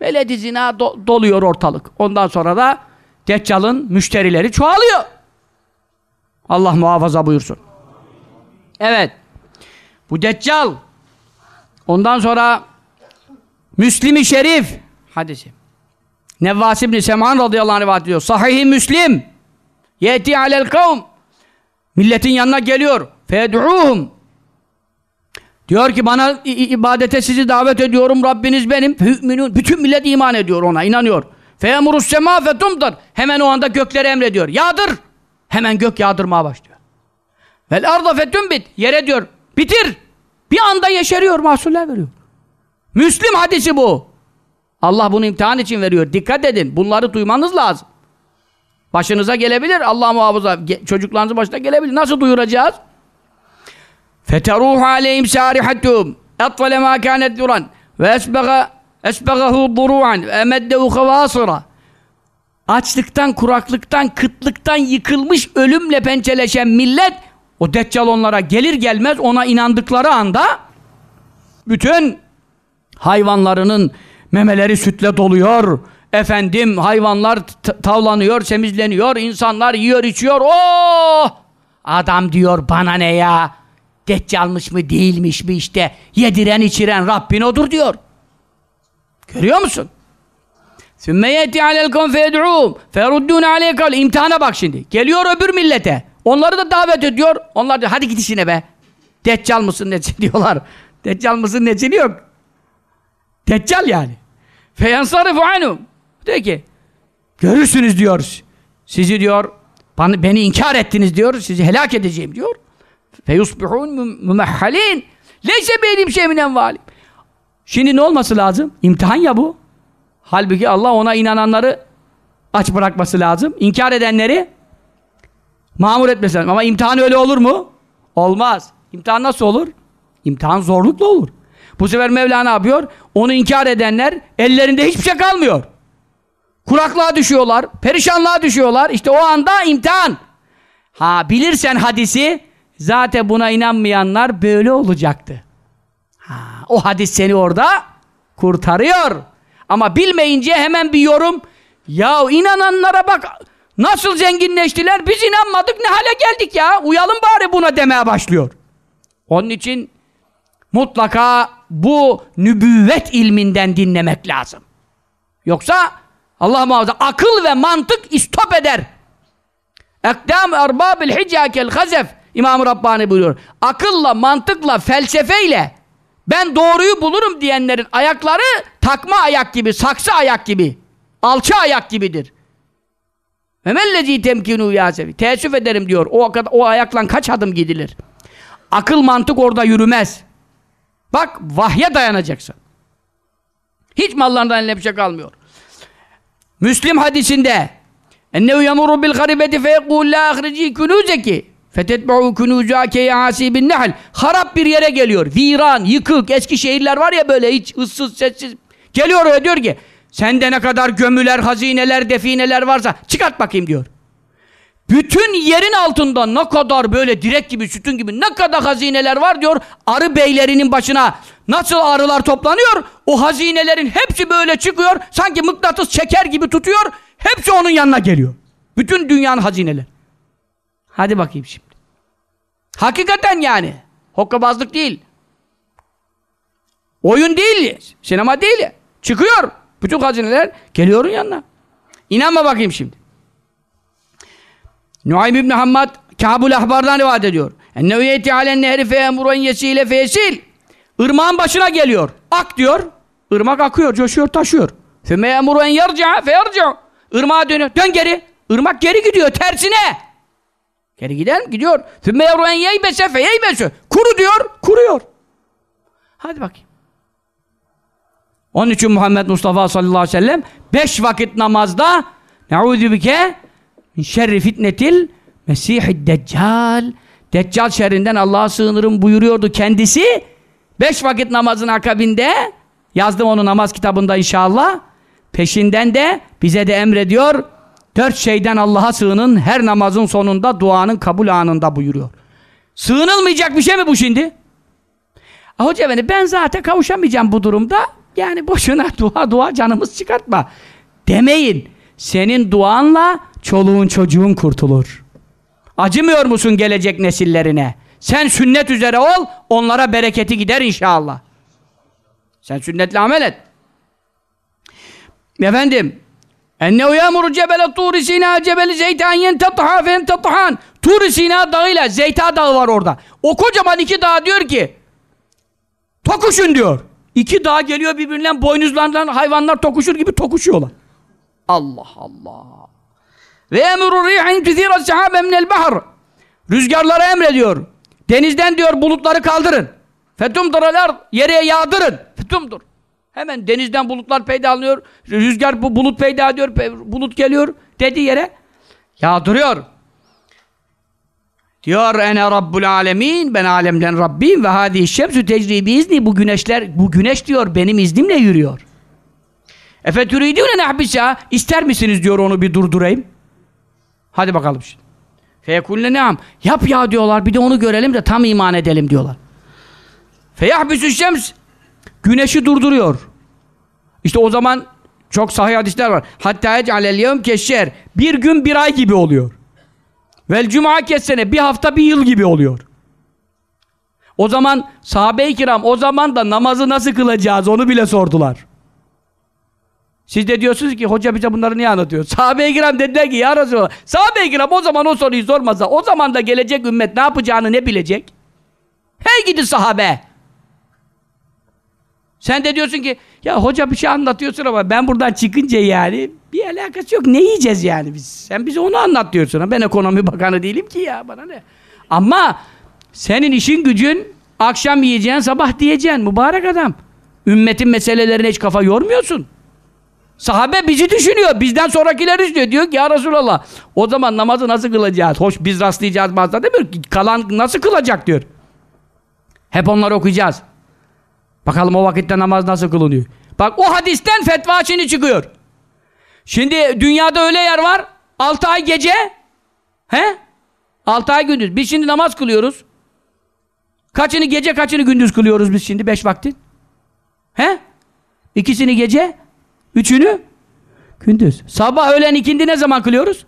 Veledi zina do doluyor ortalık. Ondan sonra da Deccal'ın müşterileri çoğalıyor. Allah muhafaza buyursun. Evet. Bu Deccal ondan sonra Müslim-i Şerif hadisi. Nevvas ibn Seman radıyallahu anh rivayet ediyor. Sahih-i Müslim yeti alel kavm milletin yanına geliyor. Fed'uhum Diyor ki bana ibadete sizi davet ediyorum. Rabbiniz benim. Bütün millet iman ediyor ona. inanıyor. Feyemurus sema fetumdur. Hemen o anda gökleri emrediyor. Yağdır. Hemen gök yağdırmaya başlıyor. Vel arda fetumbit. Yere diyor. Bitir. Bir anda yeşeriyor, mahsuller veriyor. Müslim hadisi bu. Allah bunu imtihan için veriyor. Dikkat edin. Bunları duymanız lazım. Başınıza gelebilir. Allah muhafaza. Ge çocuklarınızın başına gelebilir. Nasıl duyuracağız? Feteruhu aleyhim sarihatum. Etfale ma kânet duran. Ve esbega esbegahu duru'an. Ve emeddehu havasıra. Açlıktan, kuraklıktan, kıtlıktan yıkılmış ölümle pençeleşen millet o deccal onlara gelir gelmez ona inandıkları anda bütün hayvanlarının memeleri sütle doluyor. Efendim hayvanlar tavlanıyor, semizleniyor, insanlar yiyor, içiyor. Oh! Adam diyor bana ne ya? Deccalmış mı değilmiş mi işte yediren içiren Rabbin odur diyor. Görüyor musun? Sümme yeti alel konfed'ûm feruddûne aleykal. İmtihana bak şimdi. Geliyor öbür millete. Onları da davet ediyor. Onlar diyor hadi git işine be. Deccal mısın nece diyorlar. Deccal mısın neceli yok. Deccal yani. Feyansarifu anhum. Diyor ki görürsünüz diyor. Sizi diyor beni inkar ettiniz diyor. Sizi helak edeceğim diyor. Feyusbihun mümehhalin. Leyse beynim şeminen valim. Şimdi ne olması lazım? İmtihan ya bu. Halbuki Allah ona inananları aç bırakması lazım. İnkar edenleri mamur etmesi lazım. Ama imtihan öyle olur mu? Olmaz. İmtihan nasıl olur? İmtihan zorlukla olur. Bu sefer Mevla ne yapıyor? Onu inkar edenler ellerinde hiçbir şey kalmıyor. Kuraklığa düşüyorlar, perişanlığa düşüyorlar. İşte o anda imtihan. Ha bilirsen hadisi Zaten buna inanmayanlar böyle olacaktı. Ha, o hadis seni orada kurtarıyor. Ama bilmeyince hemen bir yorum. Ya inananlara bak nasıl zenginleştiler biz inanmadık ne hale geldik ya. Uyalım bari buna demeye başlıyor. Onun için mutlaka bu nübüvvet ilminden dinlemek lazım. Yoksa Allah muhafaza akıl ve mantık istop eder. Ekdam erbabil hicâkel hazef İmam-ı Rabbani buyuruyor. Akılla, mantıkla, felsefeyle Ben doğruyu bulurum diyenlerin ayakları takma ayak gibi, saksı ayak gibi, alçı ayak gibidir. Memellezi temkinu yasevi. Teessüf ederim diyor. O, o ayakla kaç adım gidilir? Akıl mantık orada yürümez. Bak vahye dayanacaksın. Hiç mallarından eline bir şey kalmıyor. Müslim hadisinde ennehu yamurru bil garibeti fe yekul la ahrici kunuzeki fetetbe'u kunuzake yasi bin nahl harap bir yere geliyor. Viran, yıkık, eski şehirler var ya böyle hiç ıssız, sessiz. Geliyor ve diyor ki sende ne kadar gömüler, hazineler, defineler varsa çıkart bakayım diyor. Bütün yerin altında ne kadar böyle direk gibi, sütun gibi ne kadar hazineler var diyor. Arı beylerinin başına nasıl arılar toplanıyor? O hazinelerin hepsi böyle çıkıyor. Sanki mıknatıs çeker gibi tutuyor. Hepsi onun yanına geliyor. Bütün dünyanın hazineleri. Hadi bakayım şimdi. Hakikaten yani. Hokkabazlık değil. Oyun değil. Sinema değil. Çıkıyor. Bütün hazineler geliyor yanına. İnanma bakayım şimdi. Nuaym İbni Hammad Kabul Ahbar'dan rivayet ediyor. Ennehu yeti alen nehri fe emruen yesile fe yesil. Irmağın başına geliyor. Ak diyor. Irmak akıyor, coşuyor, taşıyor. Fe emruen yarca fe yarca. Irmağa dönüyor. Dön geri. Irmak geri gidiyor tersine. Geri gider mi? Gidiyor. Fe emruen yeybese fe yeybese. Kuru diyor, kuruyor. Hadi bakayım. Onun için Muhammed Mustafa sallallahu aleyhi ve sellem beş vakit namazda Ne'udü bike min şerri fitnetil mesihid deccal Deccal şerrinden Allah'a sığınırım buyuruyordu kendisi. Beş vakit namazın akabinde yazdım onu namaz kitabında inşallah. Peşinden de bize de emrediyor. Dört şeyden Allah'a sığının her namazın sonunda duanın kabul anında buyuruyor. Sığınılmayacak bir şey mi bu şimdi? Hoca efendi ben zaten kavuşamayacağım bu durumda. Yani boşuna dua dua canımız çıkartma. Demeyin. Senin duanla çoluğun çocuğun kurtulur. Acımıyor musun gelecek nesillerine? Sen sünnet üzere ol, onlara bereketi gider inşallah. Sen sünnetle amel et. Efendim, ennehu yamuru cebele turi sina cebeli zeytan yentetha fentethan Turi Sina dağıyla Zeyta dağı var orada. O kocaman iki dağ diyor ki tokuşun diyor. İki dağ geliyor birbirinden boynuzlarından hayvanlar tokuşur gibi tokuşuyorlar. Allah Allah. Ve emru rihin tüthira sahabe minel bahr. Rüzgarlara emrediyor. Denizden diyor bulutları kaldırın. Fetumduralar yere yağdırın. Fetumdur. Hemen denizden bulutlar peyda alınıyor. Rüzgar bu bulut peyda ediyor. Bulut geliyor. Dediği yere yağdırıyor. Diyor ene rabbul alemin ben alemden Rabbim ve hadi şemsü tecri izni bu güneşler bu güneş diyor benim iznimle yürüyor. Efe türidûne nehbisa ister misiniz diyor onu bir durdurayım. Hadi bakalım şimdi. Feyekulne neam. Yap ya diyorlar bir de onu görelim de tam iman edelim diyorlar. Feyahbüsü şems. Güneşi durduruyor. İşte o zaman çok sahih hadisler var. Hatta ec'alel yevm keşşer. Bir gün bir ay gibi oluyor. Vel cuma kessene bir hafta bir yıl gibi oluyor. O zaman sahabe-i kiram o zaman da namazı nasıl kılacağız onu bile sordular. Siz de diyorsunuz ki hoca bize bunları niye anlatıyor? Sahabe-i kiram dediler ki ya Resulallah sahabe-i kiram o zaman o soruyu sormasa o zaman da gelecek ümmet ne yapacağını ne bilecek? Hey gidi sahabe! Sen de diyorsun ki ya hoca bir şey anlatıyorsun ama ben buradan çıkınca yani bir alakası yok. Ne yiyeceğiz yani biz? Sen bize onu anlat diyorsun. Ben ekonomi bakanı değilim ki ya bana ne? Ama senin işin gücün akşam yiyeceğin sabah diyeceksin mübarek adam. Ümmetin meselelerine hiç kafa yormuyorsun. Sahabe bizi düşünüyor. Bizden sonrakiler düşünüyor. Diyor ki ya Resulallah o zaman namazı nasıl kılacağız? Hoş biz rastlayacağız bazen demiyor ki kalan nasıl kılacak diyor. Hep onları okuyacağız. Bakalım o vakitte namaz nasıl kılınıyor. Bak o hadisten fetva şimdi çıkıyor. Şimdi dünyada öyle yer var. 6 ay gece he? 6 ay gündüz. Biz şimdi namaz kılıyoruz. Kaçını gece kaçını gündüz kılıyoruz biz şimdi 5 vaktin? He? İkisini gece, üçünü gündüz. Sabah öğlen ikindi ne zaman kılıyoruz?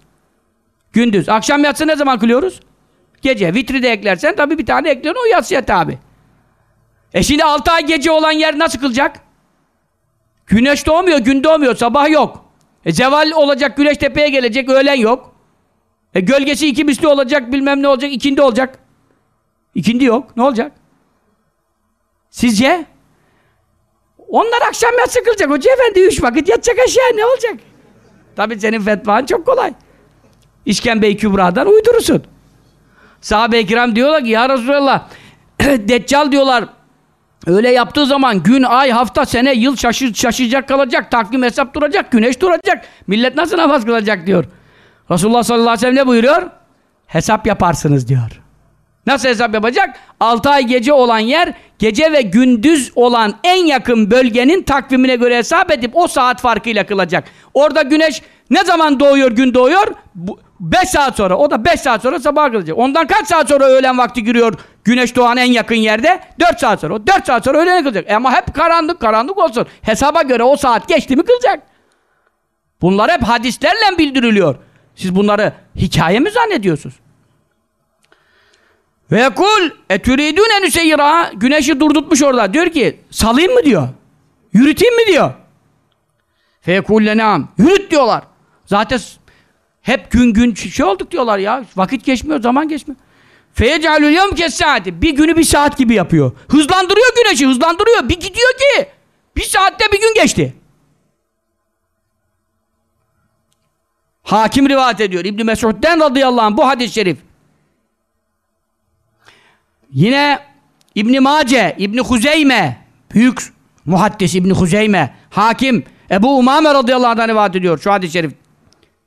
Gündüz. Akşam yatsı ne zaman kılıyoruz? Gece. Vitri de eklersen tabii bir tane ekliyorsun o yatsıya tabi. E şimdi 6 ay gece olan yer nasıl kılacak? Güneş doğmuyor, gün doğmuyor, sabah yok. E zeval olacak, güneş tepeye gelecek, öğlen yok. E gölgesi iki misli olacak, bilmem ne olacak, ikindi olacak. İkindi yok, ne olacak? Sizce? Onlar akşam yatsı kılacak. Hoca efendi üç vakit yatacak aşağı ne olacak? Tabii senin fetvan çok kolay. İşkembe-i Kübra'dan uydurursun. Sahabe-i kiram diyorlar ki ya Resulallah Deccal diyorlar öyle yaptığı zaman gün, ay, hafta, sene, yıl şaşır, şaşacak kalacak. Takvim hesap duracak. Güneş duracak. Millet nasıl namaz kılacak diyor. Resulullah sallallahu aleyhi ve sellem ne buyuruyor? Hesap yaparsınız diyor. Nasıl hesap yapacak? 6 ay gece olan yer, gece ve gündüz olan en yakın bölgenin takvimine göre hesap edip o saat farkıyla kılacak. Orada güneş ne zaman doğuyor, gün doğuyor? 5 saat sonra. O da 5 saat sonra sabah kılacak. Ondan kaç saat sonra öğlen vakti giriyor güneş doğan en yakın yerde? 4 saat sonra. O 4 saat sonra öğlene kılacak. E ama hep karanlık, karanlık olsun. Hesaba göre o saat geçti mi kılacak. Bunlar hep hadislerle bildiriliyor. Siz bunları hikaye mi zannediyorsunuz? Ve yekul etüridûne nüseyyirâ Güneşi durdurtmuş orada. Diyor ki salayım mı diyor. Yürüteyim mi diyor. Fekulle neam. Yürüt diyorlar. Zaten hep gün gün şey olduk diyorlar ya. Vakit geçmiyor, zaman geçmiyor. Feyecalül yevm saati. Bir günü bir saat gibi yapıyor. Hızlandırıyor güneşi, hızlandırıyor. Bir gidiyor ki bir saatte bir gün geçti. Hakim rivayet ediyor. İbn Mesud'den radıyallahu anh bu hadis-i şerif. Yine İbn Mace, İbn Huzeyme, büyük muhaddis İbn Huzeyme, hakim Ebu Umame radıyallahu anh'dan rivayet ediyor şu hadis-i şerif.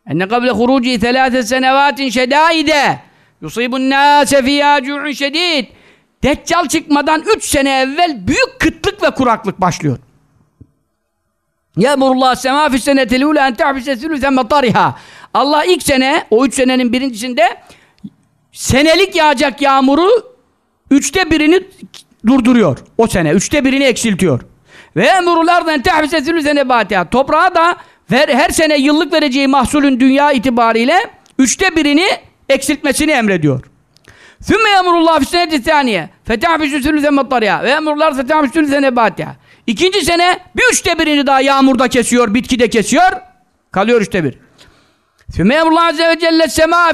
Enne kable huruci thelâse senevatin şedâide yusibun nâse fiyâ cu'un şedîd Deccal çıkmadan üç sene evvel büyük kıtlık ve kuraklık başlıyor. Yemurullah semâ fis senetil ûlâ en tehbise sülüsen matariha. Allah ilk sene, o üç senenin birincisinde senelik yağacak yağmuru üçte birini durduruyor. O sene üçte birini eksiltiyor. Ve emrulardan tehbise sülüsen nebatiha. Toprağa da ver, her sene yıllık vereceği mahsulün dünya itibariyle üçte birini eksiltmesini emrediyor. Sümme emrullah fisseneti saniye fetahbisü sülüsen mattariha ve emrullah fetahbisü sülüsen nebatiha. İkinci sene bir üçte birini daha yağmurda kesiyor, bitkide kesiyor. Kalıyor üçte bir. Sümme emrullah azze ve celle sema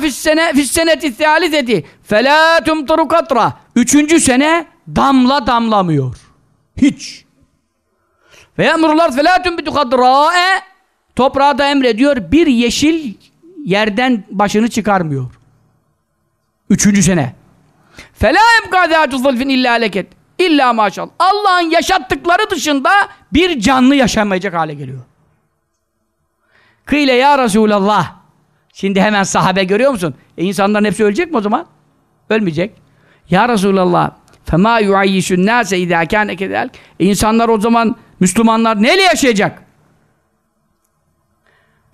fisseneti thâlitheti felâ tumturu katra. Üçüncü sene damla damlamıyor. Hiç. Ve emrullah felâ tumbitu kadra'e toprağa da emrediyor bir yeşil yerden başını çıkarmıyor. Üçüncü sene. Emkâ zâtu zılfin illâ leket. İlla maşallah. Allah'ın yaşattıkları dışında bir canlı yaşamayacak hale geliyor. Kıyle ya Resulallah. Şimdi hemen sahabe görüyor musun? E insanların hepsi ölecek mi o zaman? Ölmeyecek. Ya Resulallah. Yuayyişun nase idâ kâne kedâlik. E insanlar o zaman Müslümanlar neyle yaşayacak?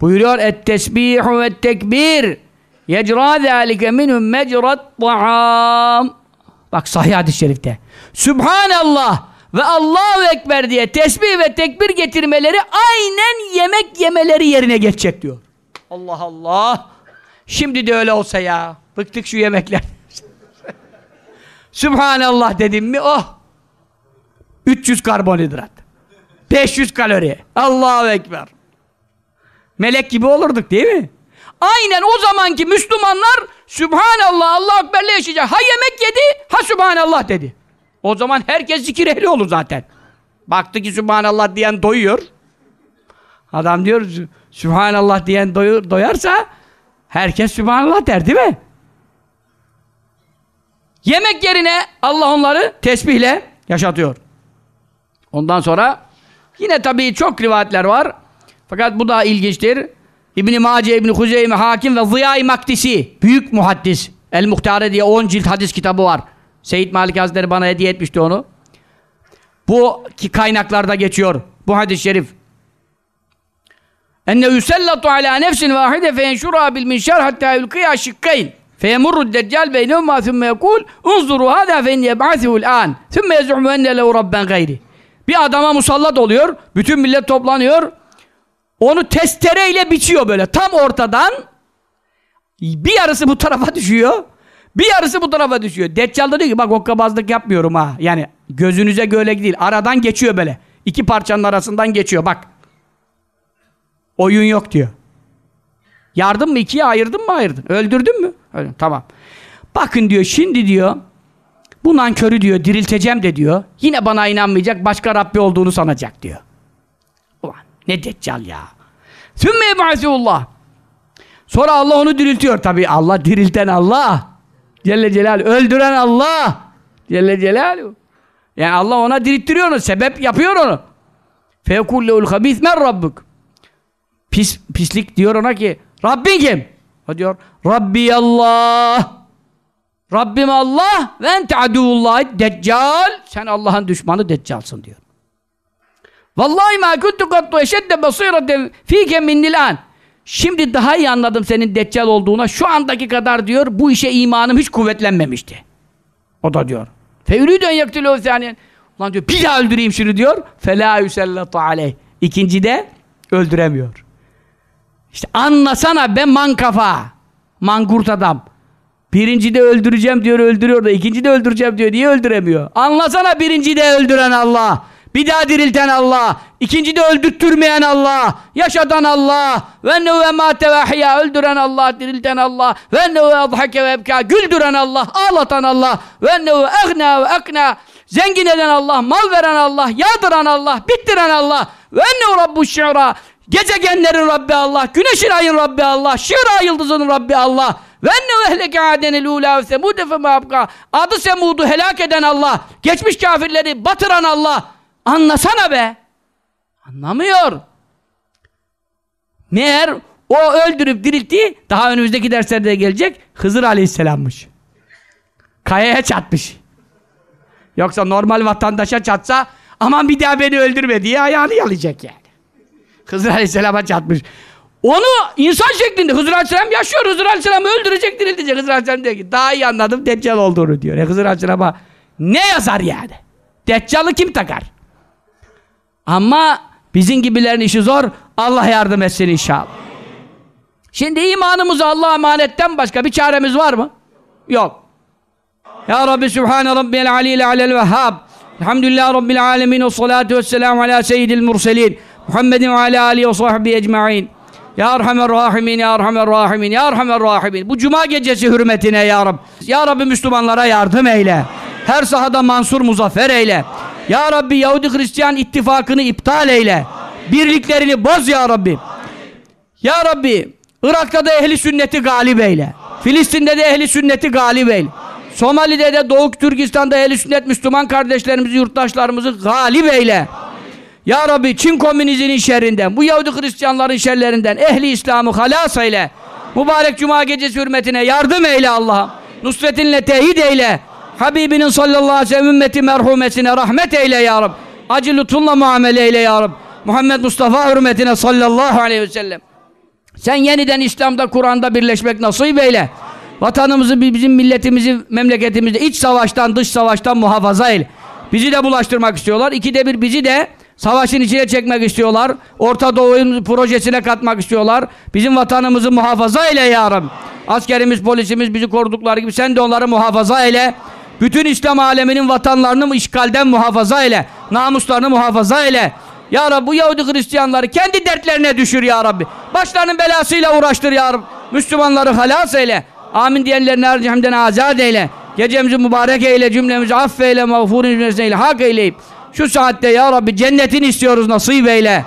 Buyuruyor et tesbihu ve tekbir yecrâ zâlike minhum mecrat ta'am. Bak sahih hadis-i şerifte. Sübhanallah ve Allahu Ekber diye tesbih ve tekbir getirmeleri aynen yemek yemeleri yerine geçecek diyor. Allah Allah. Şimdi de öyle olsa ya. Bıktık şu yemekler. Sübhanallah dedim mi oh. 300 karbonhidrat. 500 kalori. Allahu Ekber. Melek gibi olurduk değil mi? Aynen o zamanki Müslümanlar Sübhanallah, Allah Ekber'le yaşayacak. Ha yemek yedi, ha Sübhanallah dedi. O zaman herkes zikir ehli olur zaten. Baktı ki Sübhanallah diyen doyuyor. Adam diyor Sübhanallah diyen doyur, doyarsa herkes Sübhanallah der değil mi? Yemek yerine Allah onları tesbihle yaşatıyor. Ondan sonra yine tabii çok rivayetler var. Fakat bu da ilginçtir. İbn-i Mace, İbn-i Huzeyme, Hakim ve Ziya-i Maktisi büyük muhaddis. El-Muhtare diye 10 cilt hadis kitabı var. Seyyid Malik Hazretleri bana hediye etmişti onu. Bu ki kaynaklarda geçiyor. Bu hadis-i şerif. Enne yusellatu ala nefsin vahide fe yenşura bil minşar hatta yulkiya şikkayn. Feyemurru deccal beynehuma thumme yekul unzuru hada fe yeb'athuhu'l an. Thumme yez'umu enne lehu rabben gayri. Bir adama musallat oluyor. Bütün millet toplanıyor. Onu testereyle biçiyor böyle. Tam ortadan bir yarısı bu tarafa düşüyor. Bir yarısı bu tarafa düşüyor. Deccal da diyor ki bak hokkabazlık yapmıyorum ha. Yani gözünüze göre değil. Aradan geçiyor böyle. İki parçanın arasından geçiyor bak. Oyun yok diyor. Yardım mı ikiye ayırdın mı ayırdın? Öldürdün mü? Öyle, tamam. Bakın diyor şimdi diyor Bu nankörü diyor dirilteceğim de diyor. Yine bana inanmayacak başka Rabbi olduğunu sanacak diyor. Ne deccal ya. Sümme yeb'asûllah. Sonra Allah onu diriltiyor tabi. Allah dirilten Allah. Celle Celal öldüren Allah. Celle Celaluhu. Yani Allah ona dirilttiriyor onu. Sebep yapıyor onu. Feyekullehul habis men rabbuk. Pis, pislik diyor ona ki Rabbin kim? O diyor Rabbi Allah. Rabbim Allah ve ente aduvullah deccal. Sen Allah'ın düşmanı deccalsın diyor. Vallahi ma kuntu kattu eşedde basireten fike minnil an. Şimdi daha iyi anladım senin deccal olduğuna. Şu andaki kadar diyor bu işe imanım hiç kuvvetlenmemişti. O da diyor. Feyrüden yaktülü saniyen. Ulan diyor bir daha öldüreyim şunu diyor. Fela yüsellatu aleyh. İkinci de öldüremiyor. İşte anlasana be man kafa. Mankurt adam. Birinci de öldüreceğim diyor öldürüyor da ikinci de öldüreceğim diyor niye öldüremiyor? Anlasana birinci de öldüren Allah. Bir daha dirilten Allah. ikinci de öldürtürmeyen Allah. Yaşatan Allah. Ve nehu emate ve Öldüren Allah, dirilten Allah. Ve nehu adhake ve ebka. Güldüren Allah, ağlatan Allah. Ve nehu egna ve ekna. Zengin eden Allah, mal veren Allah, yağdıran Allah, bittiren Allah. Ve nehu rabbu şi'ra. Gezegenlerin Rabbi Allah, güneşin ayın Rabbi Allah, şi'ra yıldızının Rabbi Allah. Ve enne ehleke adenel ula ve semude fe. Adı Semud'u helak eden Allah. Geçmiş kafirleri batıran Allah. Anlasana be. Anlamıyor. Meğer o öldürüp diriltti, daha önümüzdeki derslerde de gelecek, Hızır Aleyhisselam'mış. Kayaya çatmış. Yoksa normal vatandaşa çatsa, aman bir daha beni öldürme diye ayağını yalayacak yani. Hızır Aleyhisselam'a çatmış. Onu insan şeklinde Hızır Aleyhisselam yaşıyor. Hızır Aleyhisselam'ı öldürecek, diriltecek. Hızır Aleyhisselam diyor ki daha iyi anladım Deccal olduğunu diyor. E Hızır Aleyhisselam'a ne yazar yani? Deccal'ı kim takar? Ama bizim gibilerin işi zor. Allah yardım etsin inşallah. Şimdi imanımızı Allah'a emanetten başka bir çaremiz var mı? Yok. Ya Rabbi Sübhane Rabbiyel Aliyel Alel Vehhab. Elhamdülillah Rabbil Alemin ve salatu ve selamu ala seyyidil murselin. Muhammedin ve ala alihi ve sahbihi ecma'in. Ya Erhamer Rahimin, Ya Erhamer Rahimin, Ya Erhamer Rahimin. Bu cuma gecesi hürmetine Ya Rabbi. Ya Rabbi Müslümanlara yardım eyle. Her sahada mansur muzaffer eyle. Ya Rabbi Yahudi Hristiyan ittifakını iptal eyle. Birliklerini boz Ya Rabbi. Ya Rabbi Irak'ta da ehli sünneti galip eyle. Filistin'de de ehli sünneti galip eyle. Somali'de de Doğu Türkistan'da ehli sünnet Müslüman kardeşlerimizi, yurttaşlarımızı galip eyle. Ya Rabbi Çin komünizminin şerrinden, bu Yahudi Hristiyanların şerlerinden ehli İslam'ı halas eyle. Mübarek Cuma gecesi hürmetine yardım eyle Allah'ım. Nusretinle teyit eyle. Habibinin sallallahu aleyhi ve sellem ümmeti merhumesine rahmet eyle ya Rabbi. Acı lütfunla muamele eyle ya Rabbi. Muhammed Mustafa hürmetine sallallahu aleyhi ve sellem. Sen yeniden İslam'da, Kur'an'da birleşmek nasip eyle. Vatanımızı, bizim milletimizi, memleketimizi iç savaştan, dış savaştan muhafaza eyle. Bizi de bulaştırmak istiyorlar. İkide bir bizi de savaşın içine çekmek istiyorlar. Orta Doğu'nun projesine katmak istiyorlar. Bizim vatanımızı muhafaza eyle ya Rabbi. Askerimiz, polisimiz bizi korudukları gibi sen de onları muhafaza eyle. Bütün İslam aleminin vatanlarını işgalden muhafaza eyle. Namuslarını muhafaza eyle. Ya Rabbi bu Yahudi Hristiyanları kendi dertlerine düşür ya Rabbi. Başlarının belasıyla uğraştır ya Rabbi. Müslümanları halas eyle. Amin diyenlerini harcamden azat eyle. Gecemizi mübarek eyle, cümlemizi affeyle, mağfurun cümlesine hak eyleyip. Şu saatte ya Rabbi cennetini istiyoruz nasip eyle.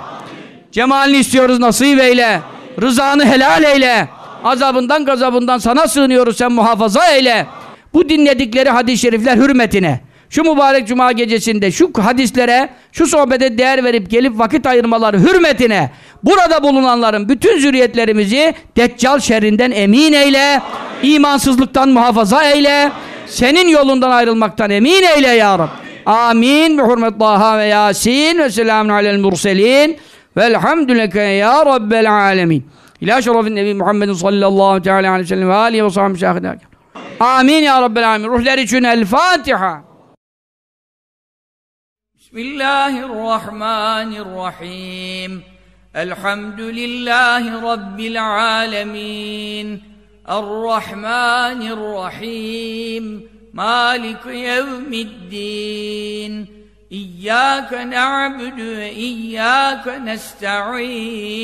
Cemalini istiyoruz nasip eyle. Rızanı helal eyle. Azabından gazabından sana sığınıyoruz sen muhafaza eyle. Bu dinledikleri hadis-i şerifler hürmetine şu mübarek cuma gecesinde şu hadislere, şu sohbete değer verip gelip vakit ayırmaları hürmetine burada bulunanların bütün zürriyetlerimizi deccal şerrinden emin eyle, imansızlıktan muhafaza eyle, senin yolundan ayrılmaktan emin eyle ya Rabbi. Amin. Bi hurmet Taha ve Yasin ve selamun alel murselin velhamdüleke ya Rabbel alemin. İlâ şerefin Nebi Muhammedin sallallahu teala aleyhi ve sellem ve aleyhi ve sahbihi şahidâ. آمين يا رب العالمين ruhlar için El Fatiha Bismillahirrahmanirrahim Elhamdülillahi Rabbil alemin Errahmanirrahim Malik yevmiddin İyyâke na'budu ve iyyâke nesta'in